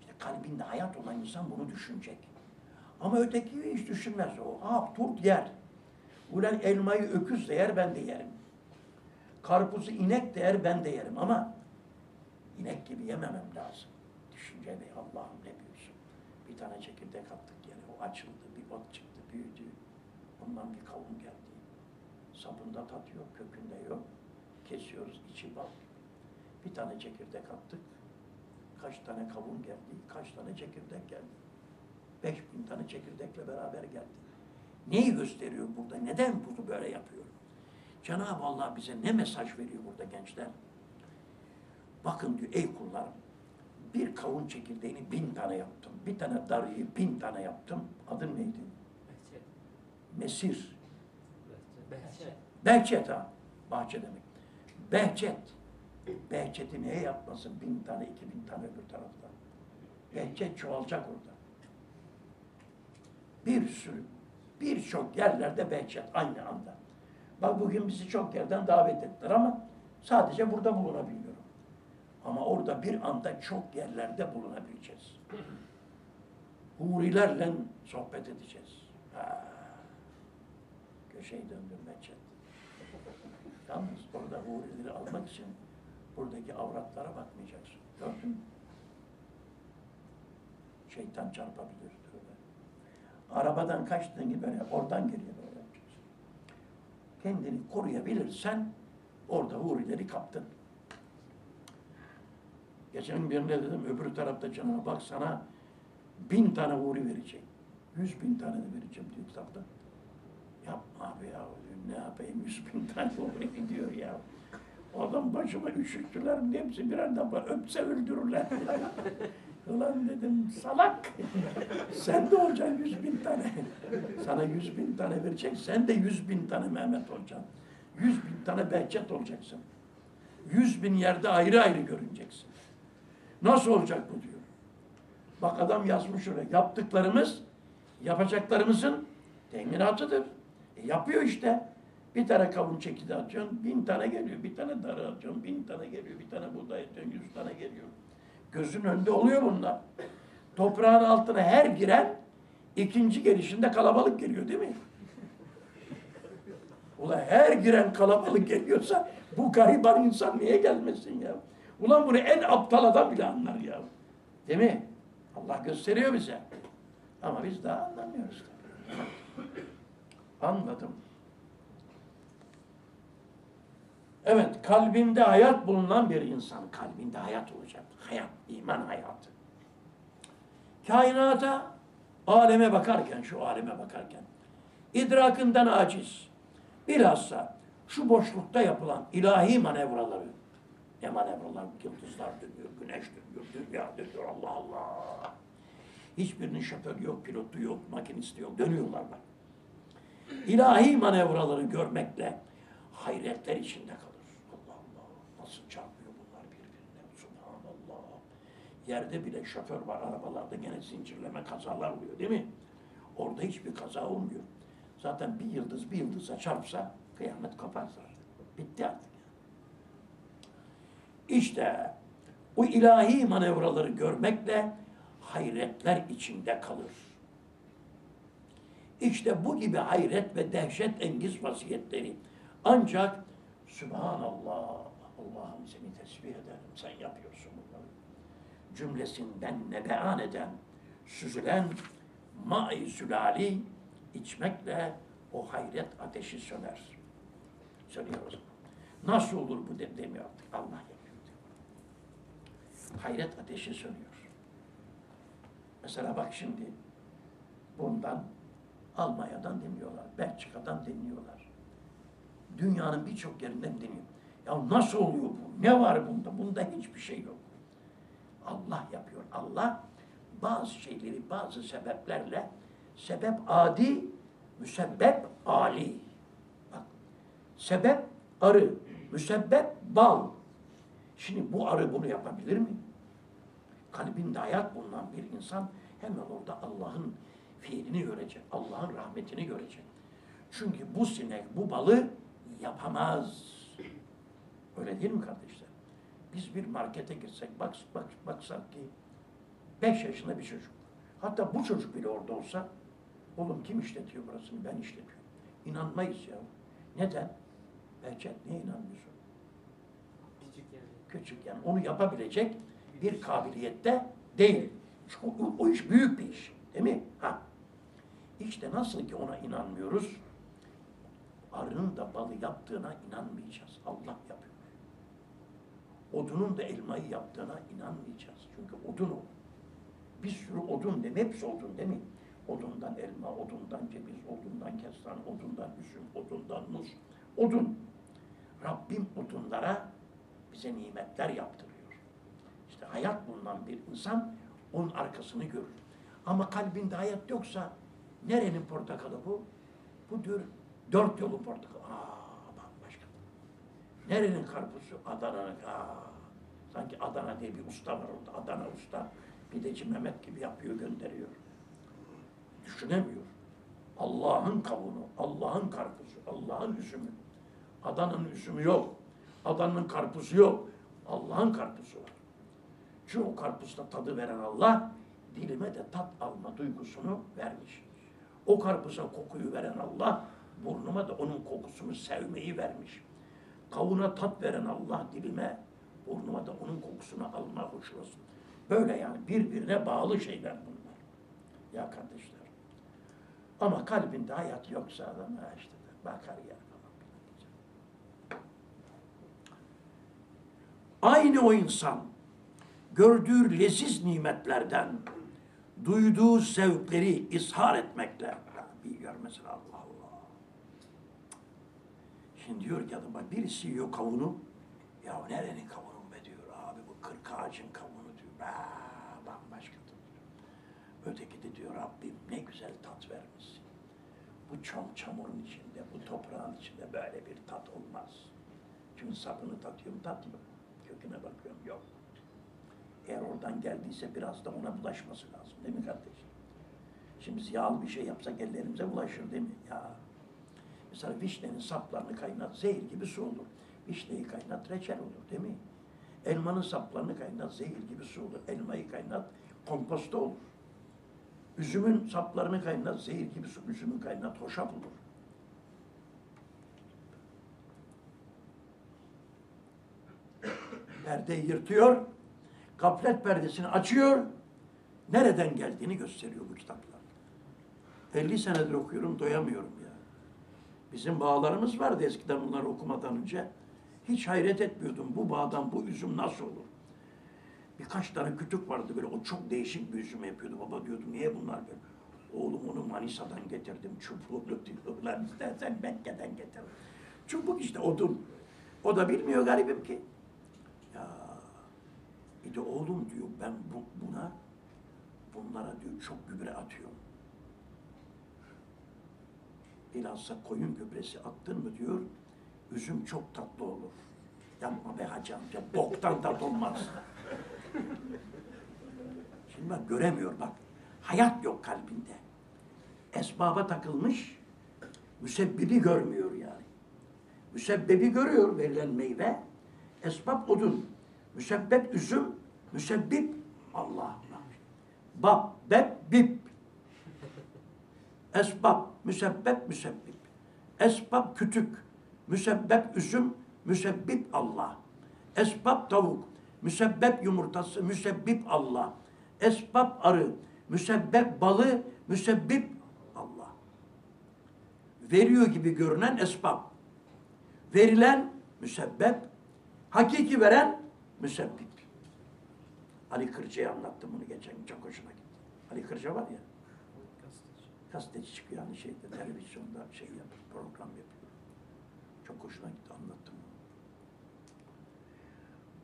İşte kalbinde hayat olan insan bunu düşünecek. Ama öteki hiç düşünmez o. Ha turp yer. Ulan elmayı öküz de yer ben de yerim. Karpuzu inek de yer ben de yerim ama inek gibi yememem lazım. Düşünceli Allah'ım ne diyorsun? Bir tane çekirdek attık yere. O açıldı, bir ot çıktı, büyüdü. Ondan bir kavun geldi. Sapında tat yok, kökünde yok. Kesiyoruz, içi bal. Bir tane çekirdek attık. Kaç tane kavun geldi, kaç tane çekirdek geldi. Beş bin tane çekirdekle beraber geldi. Neyi gösteriyor burada? Neden bunu böyle yapıyor? Cenab-ı Allah bize ne mesaj veriyor burada gençler? Bakın diyor ey kullarım, bir kavun çekirdeğini bin tane yaptım. Bir tane darıyı bin tane yaptım. Adın neydi? Behçet. Mesir. Behçet. Behçet ha. Bahçe demek. Behçet. Behçet'i neye yapmasın? Bin tane, iki bin tane öbür tarafta. Behçet çoğalacak orada. Bir sürü, birçok yerlerde Behçet aynı anda. Bak bugün bizi çok yerden davet ettiler ama sadece burada bulunabiliyorum. Ama orada bir anda çok yerlerde bulunabileceğiz. Hurilerle sohbet edeceğiz. Ha. Köşeyi döndüm Behçet. Yalnız orada hurileri almak için buradaki avratlara bakmayacaksın. Gördün mü? Şeytan çarpabilir. Arabadan kaçtığın gibi böyle oradan geriye böyle. Kendini koruyabilirsen orada hurileri kaptın. Geçen birine dedim öbür tarafta Cenab-ı Hak sana bin tane huri verecek. Yüz bin tane de vereceğim diyor kitapta. Yapma abi ya. Ne yapayım yüz bin tane huri <laughs> diyor ya. Adam başıma üşüttüler. Hepsi birer defa öpse öldürürler. <laughs> Ulan dedim salak. <laughs> sen de olacaksın yüz bin tane. Sana yüz bin tane verecek. Sen de yüz bin tane Mehmet olacaksın. Yüz bin tane Behçet olacaksın. Yüz bin yerde ayrı ayrı görüneceksin. Nasıl olacak bu diyor. Bak adam yazmış oraya. Yaptıklarımız yapacaklarımızın teminatıdır. E yapıyor işte. Bir tane kavun çekirdeği atıyorsun, bin tane geliyor. Bir tane darı atıyorsun, bin tane geliyor. Bir tane buğday atıyorsun, yüz tane geliyor. Gözün önünde oluyor bunlar. Toprağın altına her giren ikinci gelişinde kalabalık geliyor değil mi? Ulan her giren kalabalık geliyorsa bu gariban insan niye gelmesin ya? Ulan bunu en aptal adam bile anlar ya. Değil mi? Allah gösteriyor bize. Ama biz daha anlamıyoruz. Anladım. Evet, kalbinde hayat bulunan bir insan. Kalbinde hayat olacak. Hayat, iman hayatı. Kainata, aleme bakarken, şu aleme bakarken, idrakından aciz. Bilhassa şu boşlukta yapılan ilahi manevraları, ne manevralar? Yıldızlar dönüyor, güneş dönüyor, dünya dönüyor, Allah Allah. Hiçbirinin şoförü yok, pilotu yok, makinisti yok, dönüyorlar bak. İlahi manevraları görmekle hayretler içinde kalır. Nasıl çarpıyor bunlar birbirine, subhanallah. Yerde bile şoför var, arabalarda gene zincirleme kazalar oluyor değil mi? Orada hiçbir kaza olmuyor. Zaten bir yıldız bir yıldıza çarpsa kıyamet kopar zaten. Bitti artık. İşte o ilahi manevraları görmekle hayretler içinde kalır. İşte bu gibi hayret ve dehşet engiz vasiyetleri ancak Sübhanallah, Allah'ım seni tesbih ederim, sen yapıyorsun bunları. Cümlesinden nebean eden, süzülen ma-i sülali içmekle o hayret ateşi söner. Sönüyoruz. Nasıl olur bu de demiyor artık. Allah yapıyor. Hayret ateşi sönüyor. Mesela bak şimdi bundan Almanya'dan dinliyorlar, Belçika'dan dinliyorlar. Dünyanın birçok yerinden dinliyor. Ya nasıl oluyor bu? Ne var bunda? Bunda hiçbir şey yok. Allah yapıyor. Allah bazı şeyleri bazı sebeplerle sebep adi, müsebbep ali. Bak, sebep arı, müsebbep bal. Şimdi bu arı bunu yapabilir mi? Kalbinde hayat bulunan bir insan hemen orada Allah'ın fiilini görecek, Allah'ın rahmetini görecek. Çünkü bu sinek bu balı yapamaz. Öyle değil mi kardeşler? Biz bir markete girsek, bak, bak, baksak ki beş yaşında bir çocuk. Hatta bu çocuk bile orada olsa, oğlum kim işletiyor burasını? Ben işletiyorum. İnanmayız ya. Neden? Behçet niye inanmıyorsun? Küçük yani. Küçük yani onu yapabilecek bir kabiliyette değil. Çünkü o, o iş büyük bir iş. Değil mi? Ha. İşte nasıl ki ona inanmıyoruz, arının da balı yaptığına inanmayacağız. Allah yapıyor. Odunun da elmayı yaptığına inanmayacağız. Çünkü odun o. Bir sürü odun değil mi? Hepsi odun değil mi? Odundan elma, odundan ceviz, odundan kestane, odundan üzüm, odundan muz. Odun. Rabbim odunlara bize nimetler yaptırıyor. İşte hayat bulunan bir insan onun arkasını görür. Ama kalbinde hayat yoksa nerenin portakalı bu? Bu dört yolun portakalı. Aa. Nerenin karpuzu? Adana'nın. Sanki Adana diye bir usta var orada. Adana usta. Pideci Mehmet gibi yapıyor gönderiyor. Düşünemiyor. Allah'ın kavunu, Allah'ın karpuzu, Allah'ın üzümü. Adana'nın üzümü yok. Adana'nın karpuzu yok. Allah'ın karpuzu var. Şu o karpuzda tadı veren Allah, dilime de tat alma duygusunu vermiş. O karpuza kokuyu veren Allah, burnuma da onun kokusunu sevmeyi vermiş. Kavuna tat veren Allah dilime, burnuma da onun kokusunu alma hoşlasın. Böyle yani birbirine bağlı şeyler bunlar. Ya kardeşler. Ama kalbinde hayat yoksa adam ha işte de bakar falan. Aynı o insan gördüğü leziz nimetlerden duyduğu zevkleri izhar etmekle ya bir gör mesela Allah Allah. Şimdi diyor ki adama birisi yiyor kavunu ya nerenin kavunu be diyor abi bu kırk ağacın kavunu diyor. Aa, bambaşka diyor. Öteki de diyor Rabbim ne güzel tat vermişsin. Bu çam çamurun içinde, bu toprağın içinde böyle bir tat olmaz. Çünkü sapını tatıyorum, tat yok. Köküne bakıyorum, yok. Eğer oradan geldiyse biraz da ona bulaşması lazım değil mi kardeşim? Şimdi yağlı bir şey yapsak ellerimize bulaşır değil mi? Ya. Mesela vişnenin saplarını kaynat, zehir gibi su olur. Vişneyi kaynat, reçel olur değil mi? Elmanın saplarını kaynat, zehir gibi su olur. Elmayı kaynat, komposto olur. Üzümün saplarını kaynat, zehir gibi su, üzümün kaynat, hoşaf olur. <coughs> Perdeyi yırtıyor, gaflet perdesini açıyor, nereden geldiğini gösteriyor bu kitaplar. 50 senedir okuyorum, doyamıyorum ya. Bizim bağlarımız vardı eskiden bunları okumadan önce. Hiç hayret etmiyordum bu bağdan bu üzüm nasıl olur? Birkaç tane kütük vardı böyle o çok değişik bir üzüm yapıyordu. Baba diyordum niye bunlar böyle? Oğlum onu Manisa'dan getirdim çubuğunu diyorlar istersen Mekke'den getir. Çubuk işte odun. O da bilmiyor garibim ki. Ya bir de oğlum diyor ben bu, buna bunlara diyor çok gübre atıyorum. Bilhassa koyun gübresi attın mı diyor üzüm çok tatlı olur. Yapma be hacı amca boktan tat olmaz. Şimdi bak göremiyor bak. Hayat yok kalbinde. Esbaba takılmış, müsebbibi görmüyor yani. Müsebbebi görüyor verilen meyve, esbab odun. Müsebbep üzüm, müsebbip Allah. Bab, beb, bib. Esbab, müsebbep, müsebbip. Esbab kütük, müsebbep üzüm, müsebbip Allah. Esbab tavuk, müsebbep yumurtası, müsebbip Allah. Esbab arı, müsebbep balı, müsebbip Allah. Veriyor gibi görünen esbab. Verilen müsebbep, hakiki veren müsebbip. Ali Kırca'ya anlattım bunu geçen çok hoşuma gitti. Ali Kırca var ya, Gazeteci. çıkıyor hani şeyde, televizyonda şey yapıyor, program yapıyor. Çok hoşuna gitti, anlattım.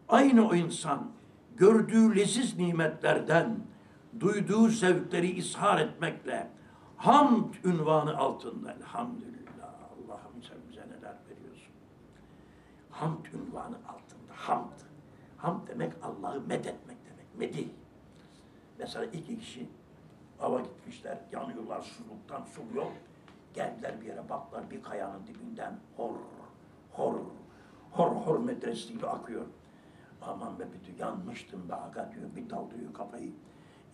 Aynı o insan gördüğü leziz nimetlerden duyduğu zevkleri ishar etmekle hamd ünvanı altında elhamdülillah Allah'ım sen bize neler veriyorsun. Hamd ünvanı altında hamd. Hamd demek Allah'ı medetmek demek. Medih. Mesela iki kişi ava gitmişler, yanıyorlar suluktan su yok. Geldiler bir yere baklar bir kayanın dibinden hor, hor, hor hor metresi gibi akıyor. Aman be bütün yanmıştım be aga diyor, bir daldırıyor kafayı.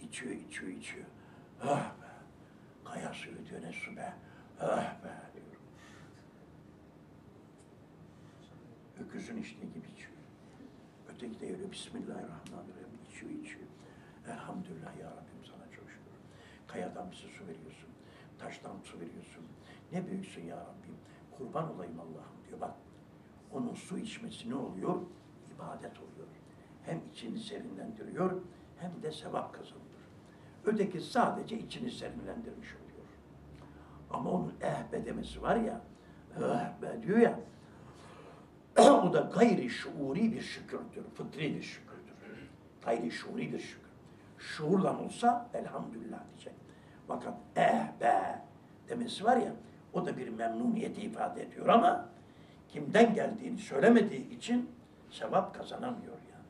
İçiyor, içiyor, içiyor. Ah be, kaya suyu diyor ne su be, ah be diyor. Öküzün içtiği gibi içiyor. Öteki de öyle Bismillahirrahmanirrahim içiyor, içiyor. Elhamdülillah ya Rabbim sana. Kayadan bize su veriyorsun, taştan su veriyorsun. Ne büyüksün ya Rabbim. Kurban olayım Allah'ım diyor. Bak onun su içmesi ne oluyor? İbadet oluyor. Hem içini serinlendiriyor hem de sevap kazanıyor. Öteki sadece içini serinlendirmiş oluyor. Ama onun eh be demesi var ya, eh be diyor ya, <clears throat> o da gayri şuuri bir şükürdür, fıtri bir şükürdür. Gayri şuuri bir şükür. Şuurla olsa elhamdülillah diyecek. Fakat eh be demesi var ya, o da bir memnuniyeti ifade ediyor ama kimden geldiğini söylemediği için sevap kazanamıyor yani.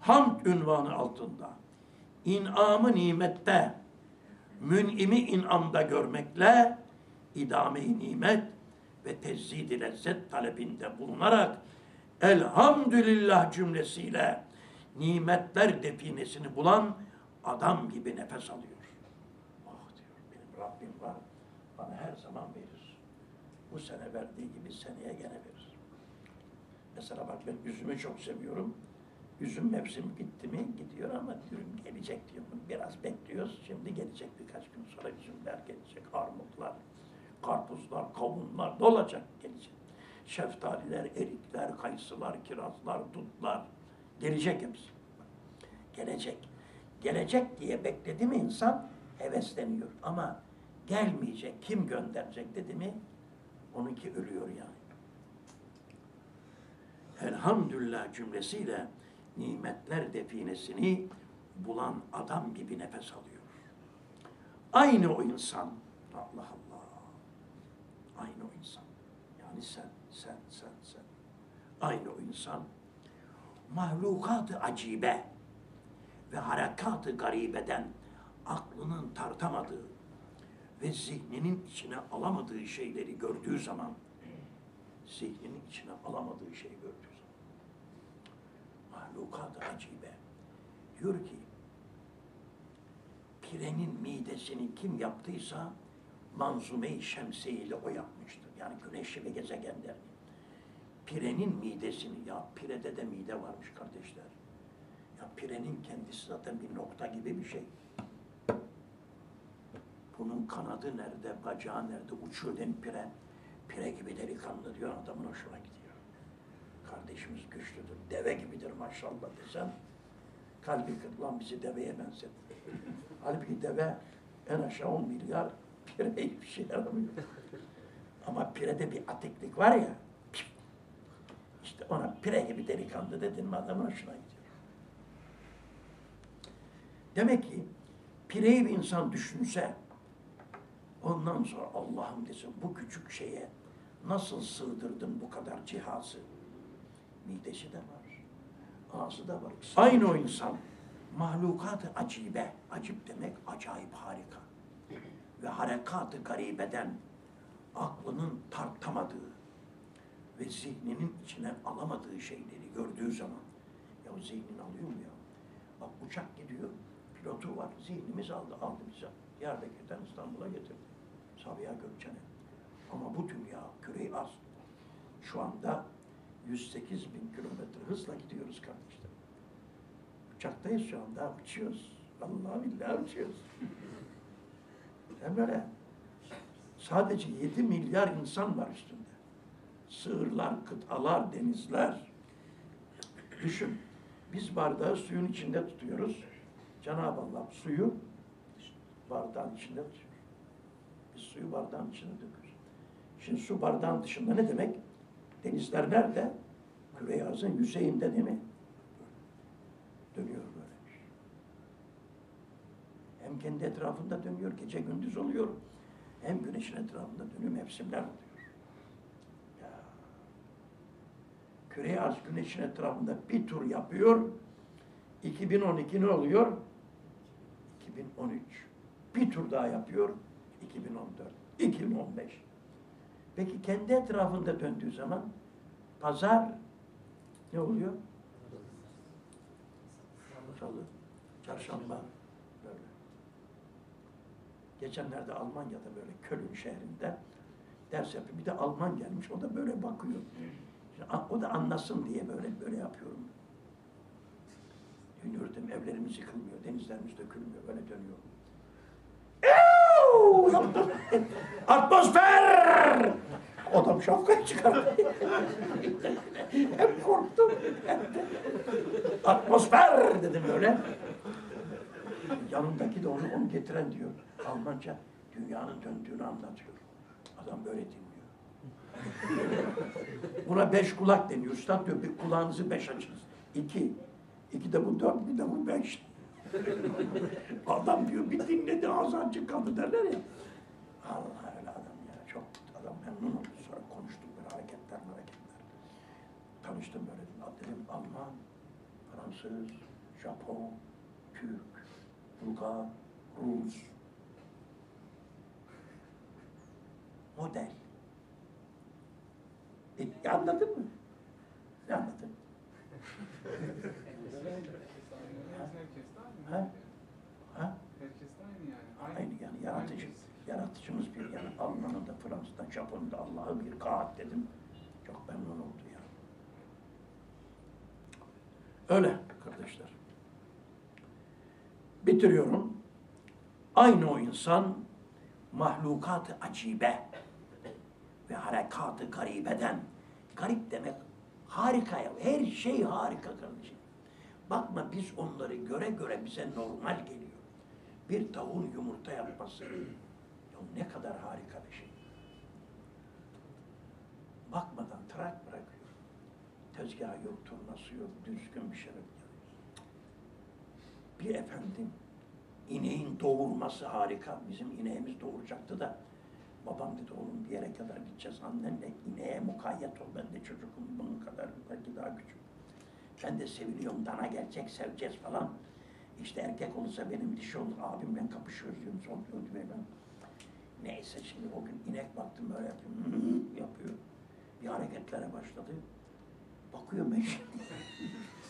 Hamd ünvanı altında inamı nimette mün'imi inamda görmekle idame-i nimet ve tezzid-i lezzet talebinde bulunarak elhamdülillah cümlesiyle nimetler definesini bulan adam gibi nefes alıyor. Ah diyor benim Rabbim var bana her zaman verir. Bu sene verdiği gibi seneye gene verir. Mesela bak ben üzümü çok seviyorum. Üzüm mevsimi bitti mi gidiyor ama diyorum gelecek diyorum. Biraz bekliyoruz. Şimdi gelecek birkaç gün sonra üzümler gelecek. Armutlar, karpuzlar, kavunlar dolacak gelecek. Şeftaliler, erikler, kayısılar, kirazlar, dutlar gelecek hepsi. Gelecek. Gelecek diye bekledi mi insan hevesleniyor. Ama gelmeyecek, kim gönderecek dedi mi onunki ölüyor yani elhamdülillah cümlesiyle nimetler definesini bulan adam gibi nefes alıyor. Aynı o insan. Allah Allah. Aynı o insan. Yani sen, sen, sen, sen. Aynı o insan. Mahlukat-ı acibe ve harekat-ı garibeden aklının tartamadığı ve zihninin içine alamadığı şeyleri gördüğü zaman zihninin içine alamadığı şeyi gördüğü zaman. Mahlukat-ı acibe. Diyor ki, pirenin midesini kim yaptıysa manzume-i şemsiye ile o yapmıştır. Yani güneşi ve gezegenlerini. Pirenin midesini, ya pirede de mide varmış kardeşler. Ya pirenin kendisi zaten bir nokta gibi bir şey. Bunun kanadı nerede, bacağı nerede, uçuyor den pire. Pire gibi delikanlı diyor, adamın hoşuna gidiyor. Kardeşimiz güçlüdür, deve gibidir maşallah desen, kalbi kırılan bizi deveye benzetti. <laughs> Halbuki deve en aşağı 10 milyar, pire hiçbir şey yaramıyor. Ama pirede bir atiklik var ya, işte ona pire gibi delikanlı dedin mi adamın hoşuna gidiyor. Demek ki pireyi bir insan düşünse, ondan sonra Allah'ım desin bu küçük şeye nasıl sığdırdın bu kadar cihazı? Midesi de var, ağzı da var. Aynı o insan. Mahlukat-ı acibe, acip demek acayip harika. Ve harekat-ı garibeden aklının tartamadığı ve zihninin içine alamadığı şeyleri gördüğü zaman ya zihnin alıyor mu ya? Bak uçak gidiyor, pilotu var, zihnimiz aldı, aldı bizi. Diyarbakır'dan İstanbul'a getirdi. Sabiha Gökçen'e. Ama bu dünya küre az. Şu anda 108 bin kilometre hızla gidiyoruz kardeşler. Uçaktayız şu anda, uçuyoruz. Vallahi billahi uçuyoruz. <laughs> Hem böyle sadece 7 milyar insan var üstünde. Sığırlar, kıtalar, denizler. Düşün, biz bardağı suyun içinde tutuyoruz. Cenab-ı Allah suyu bardağın içinde tutuyor. Biz suyu bardağın içine döküyoruz. Şimdi su bardağın dışında ne demek? Denizler nerede? Küre yüzeyinde değil mi? Dönüyor böyle. Hem kendi etrafında dönüyor, gece gündüz oluyor. Hem güneşin etrafında dönüyor, mevsimler oluyor. Küre güneşin etrafında bir tur yapıyor. 2012 ne oluyor? 2013. Bir tur daha yapıyor. 2014. 2015. Peki kendi etrafında döndüğü zaman pazar ne oluyor? Salı, çarşamba böyle. Geçenlerde Almanya'da böyle Köln şehrinde ders yapıyor. Bir de Alman gelmiş. O da böyle bakıyor. O da anlasın diye böyle böyle yapıyorum. Dönüyorum. Evlerimiz yıkılmıyor. Denizlerimiz dökülmüyor. Böyle dönüyor. Atmosfer! Adam şapkayı çıkardı. Hep korktum. Atmosfer dedim öyle. Yanındaki de onu, onu getiren diyor. Almanca dünyanın döndüğünü anlatıyor. Adam böyle dinliyor. Buna beş kulak deniyor. Üstad diyor bir kulağınızı beş açınız. İki. İki de bu dört, bir de bu beş. adam diyor bir dinledi açık kaldı derler ya. Allah öyle adam ya. Çok adam memnun oldu. Sonra konuştuk böyle hareketler hareketler. Tanıştım böyle. Dedim Alman, Fransız, Japon, Türk, Bulgar, Rus. Model. E, anladın mı? Ne anladın? Ha? Ha? Herkes aynı yani. Aynı yani yaratıcı, yaratıcımız bir yani Alman'ın da Fransız'dan Japon'un da Allah'ı bir kaat dedim. Çok memnun oldu ya. Öyle kardeşler. Bitiriyorum. Aynı o insan mahlukat-ı acibe ve harekat-ı garibeden. Garip demek harika ya. Her şey harika kardeşim. Bakma biz onları göre göre bize normal geliyor. Bir tavuğun yumurta yapması. Ya ne kadar harika bir şey. Bakmadan trak bırakıyor. Tezgah yok, turnası yok, düzgün bir şey yok. Bir efendim, ineğin doğurması harika. Bizim ineğimiz doğuracaktı da babam dedi oğlum bir yere kadar gideceğiz annenle ineğe mukayyet ol. Ben de çocukum bunun kadar belki daha küçük. Ben de seviniyorum dana gelecek seveceğiz falan. İşte erkek olursa benim dişi olur abimle kapışıyoruz diyorum son gördü ben. Neyse şimdi o gün inek baktım böyle yapıyor. yapıyor. Bir hareketlere başladı. Bakıyorum ben şimdi.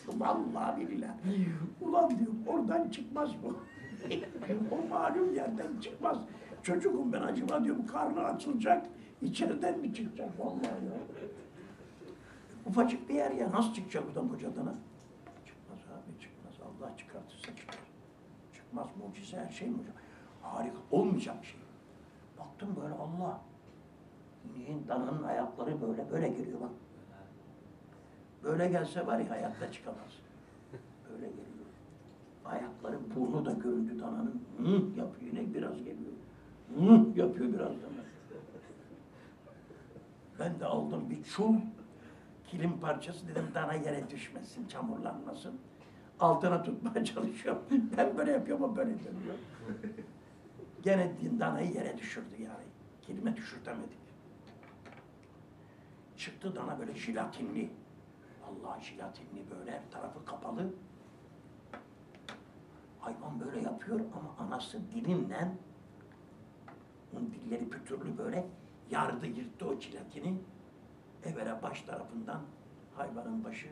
<laughs> Vallahi billahi. Ulan diyorum oradan çıkmaz bu. <laughs> o malum yerden çıkmaz. Çocuğum ben acaba diyorum karnı açılacak. içeriden mi çıkacak vallahi ya. Ufacık bir yer ya nasıl çıkacak buradan kocadana? Çıkmaz abi çıkmaz. Allah çıkartırsa çıkar. Çıkmaz mucize her şey mucize. Harika olmayacak şey. Baktım böyle Allah. İneğin dananın ayakları böyle böyle geliyor bak. Böyle gelse var ya hayatta çıkamaz. Böyle geliyor. Ayakları burnu da göründü dananın. Hı yapıyor inek biraz geliyor. Hı yapıyor biraz da. Ben de aldım bir çul kilim parçası dedim dana yere düşmesin, çamurlanmasın. Altına tutmaya <laughs> çalışıyorum. Ben böyle yapıyorum o böyle dönüyor. <laughs> Gene danayı yere düşürdü yani. Kilime düşürtemedik. Çıktı dana böyle jelatinli. Allah jelatinli böyle her tarafı kapalı. Hayvan böyle yapıyor ama anası dilinle onun dilleri pütürlü böyle yardı yırttı o jilatini. Evvela baş tarafından hayvanın başı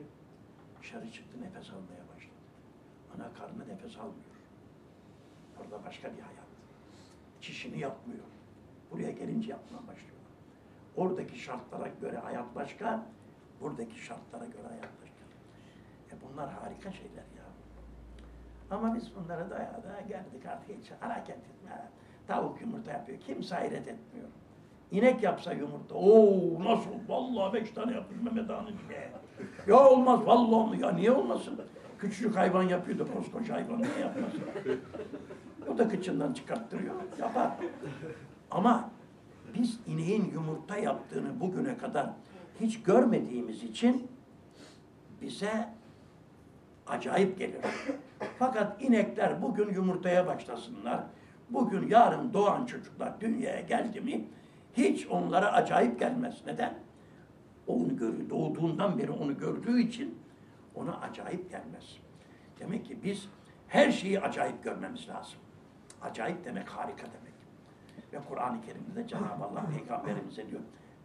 dışarı çıktı nefes almaya başladı. Ana karnı nefes almıyor. Orada başka bir hayat. Çişini yapmıyor. Buraya gelince yapmaya başlıyor. Oradaki şartlara göre hayat başka, buradaki şartlara göre hayat başka. E bunlar harika şeyler ya. Ama biz bunlara daya daya geldik artık hiç hareket etme. Tavuk yumurta yapıyor. Kimse hayret etmiyor. İnek yapsa yumurta. Oo nasıl? Vallahi beş tane yapmış Mehmet Ağa'nın ineği. Ya olmaz vallahi. Ya niye olmasın? Küçücük hayvan yapıyordu koskoca hayvan niye yapmasın? O da kıçından çıkarttırıyor. Yapar. Ama biz ineğin yumurta yaptığını bugüne kadar hiç görmediğimiz için bize acayip gelir. Fakat inekler bugün yumurtaya başlasınlar. Bugün yarın doğan çocuklar dünyaya geldi mi hiç onlara acayip gelmez. Neden? Onu görüyor. Doğduğundan beri onu gördüğü için ona acayip gelmez. Demek ki biz her şeyi acayip görmemiz lazım. Acayip demek harika demek. Ve Kur'an-ı Kerim'de de Cenab-ı Allah Peygamberimize diyor.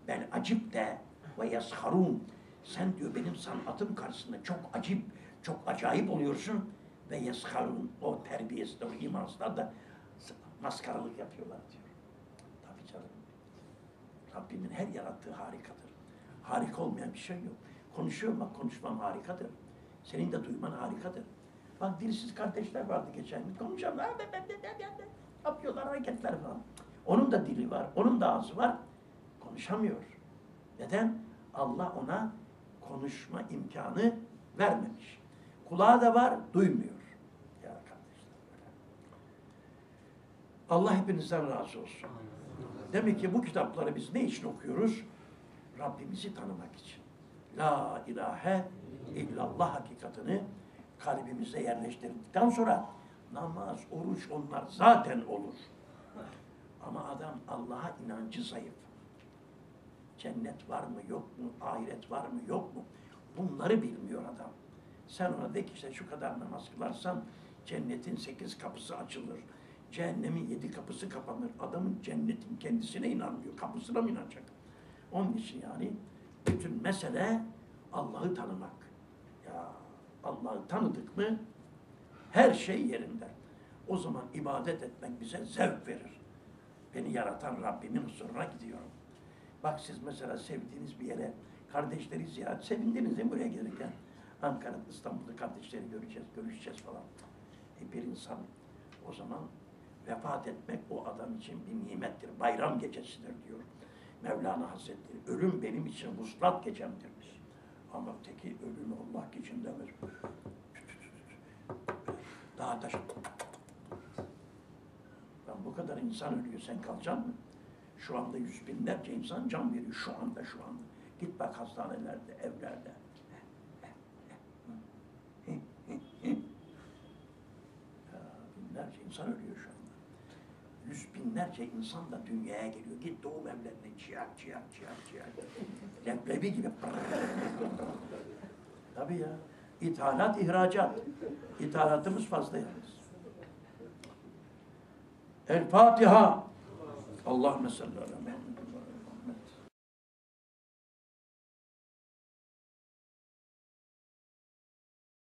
Ben acip de ve yasharun. Sen diyor benim sanatım karşısında çok acip, çok acayip oluyorsun ve yasharun. O terbiyesinde, o imansızlar da maskaralık yapıyorlar diyor. Rabbimin her yarattığı harikadır. Harika olmayan bir şey yok. Konuşuyorum bak konuşmam harikadır. Senin de duyman harikadır. Bak dilsiz kardeşler vardı geçen gün. Konuşuyorlar. "Ha, ben- ben- ben- ben- ben- ben." Yapıyorlar hareketler falan. Onun da dili var, onun da ağzı var. Konuşamıyor. Neden? Allah ona konuşma imkanı vermemiş. Kulağı da var, duymuyor. Ya kardeşler. Allah hepinizden razı olsun. Demek ki bu kitapları biz ne için okuyoruz? Rabbimizi tanımak için. La ilahe illallah hakikatini kalbimize yerleştirdikten sonra namaz, oruç onlar zaten olur. Ama adam Allah'a inancı zayıf. Cennet var mı yok mu, ahiret var mı yok mu? Bunları bilmiyor adam. Sen ona de ki işte şu kadar namaz kılarsan cennetin sekiz kapısı açılır. Cehennemin yedi kapısı kapanır. Adamın cennetin kendisine inanmıyor. Kapısına mı inanacak? Onun için yani bütün mesele Allah'ı tanımak. Ya Allah'ı tanıdık mı her şey yerinde. O zaman ibadet etmek bize zevk verir. Beni yaratan Rabbimin huzuruna gidiyorum. Bak siz mesela sevdiğiniz bir yere kardeşleri ziyaret, sevindiniz mi buraya gelirken? Ankara, İstanbul'da kardeşleri göreceğiz, görüşeceğiz falan. E bir insan o zaman vefat etmek o adam için bir nimettir, bayram gecesidir diyor. Mevlana Hazretleri, ölüm benim için vuslat gecemdir. Ama teki ölümü Allah için demez. Daha taş. Ben bu kadar insan ölüyor, sen kalacaksın mı? Şu anda yüz binlerce insan can veriyor, şu anda, şu anda. Git bak hastanelerde, evlerde. <laughs> Binlerce insan ölüyor. Yüz binlerce insan da dünyaya geliyor. Git doğum evlerine ciğer, ciğer, ciğer, ciğer. Leblebi gibi. Tabii ya. İthalat, ihracat. İthalatımız fazla yalnız. El Fatiha. Allahümme salli ala Muhammed.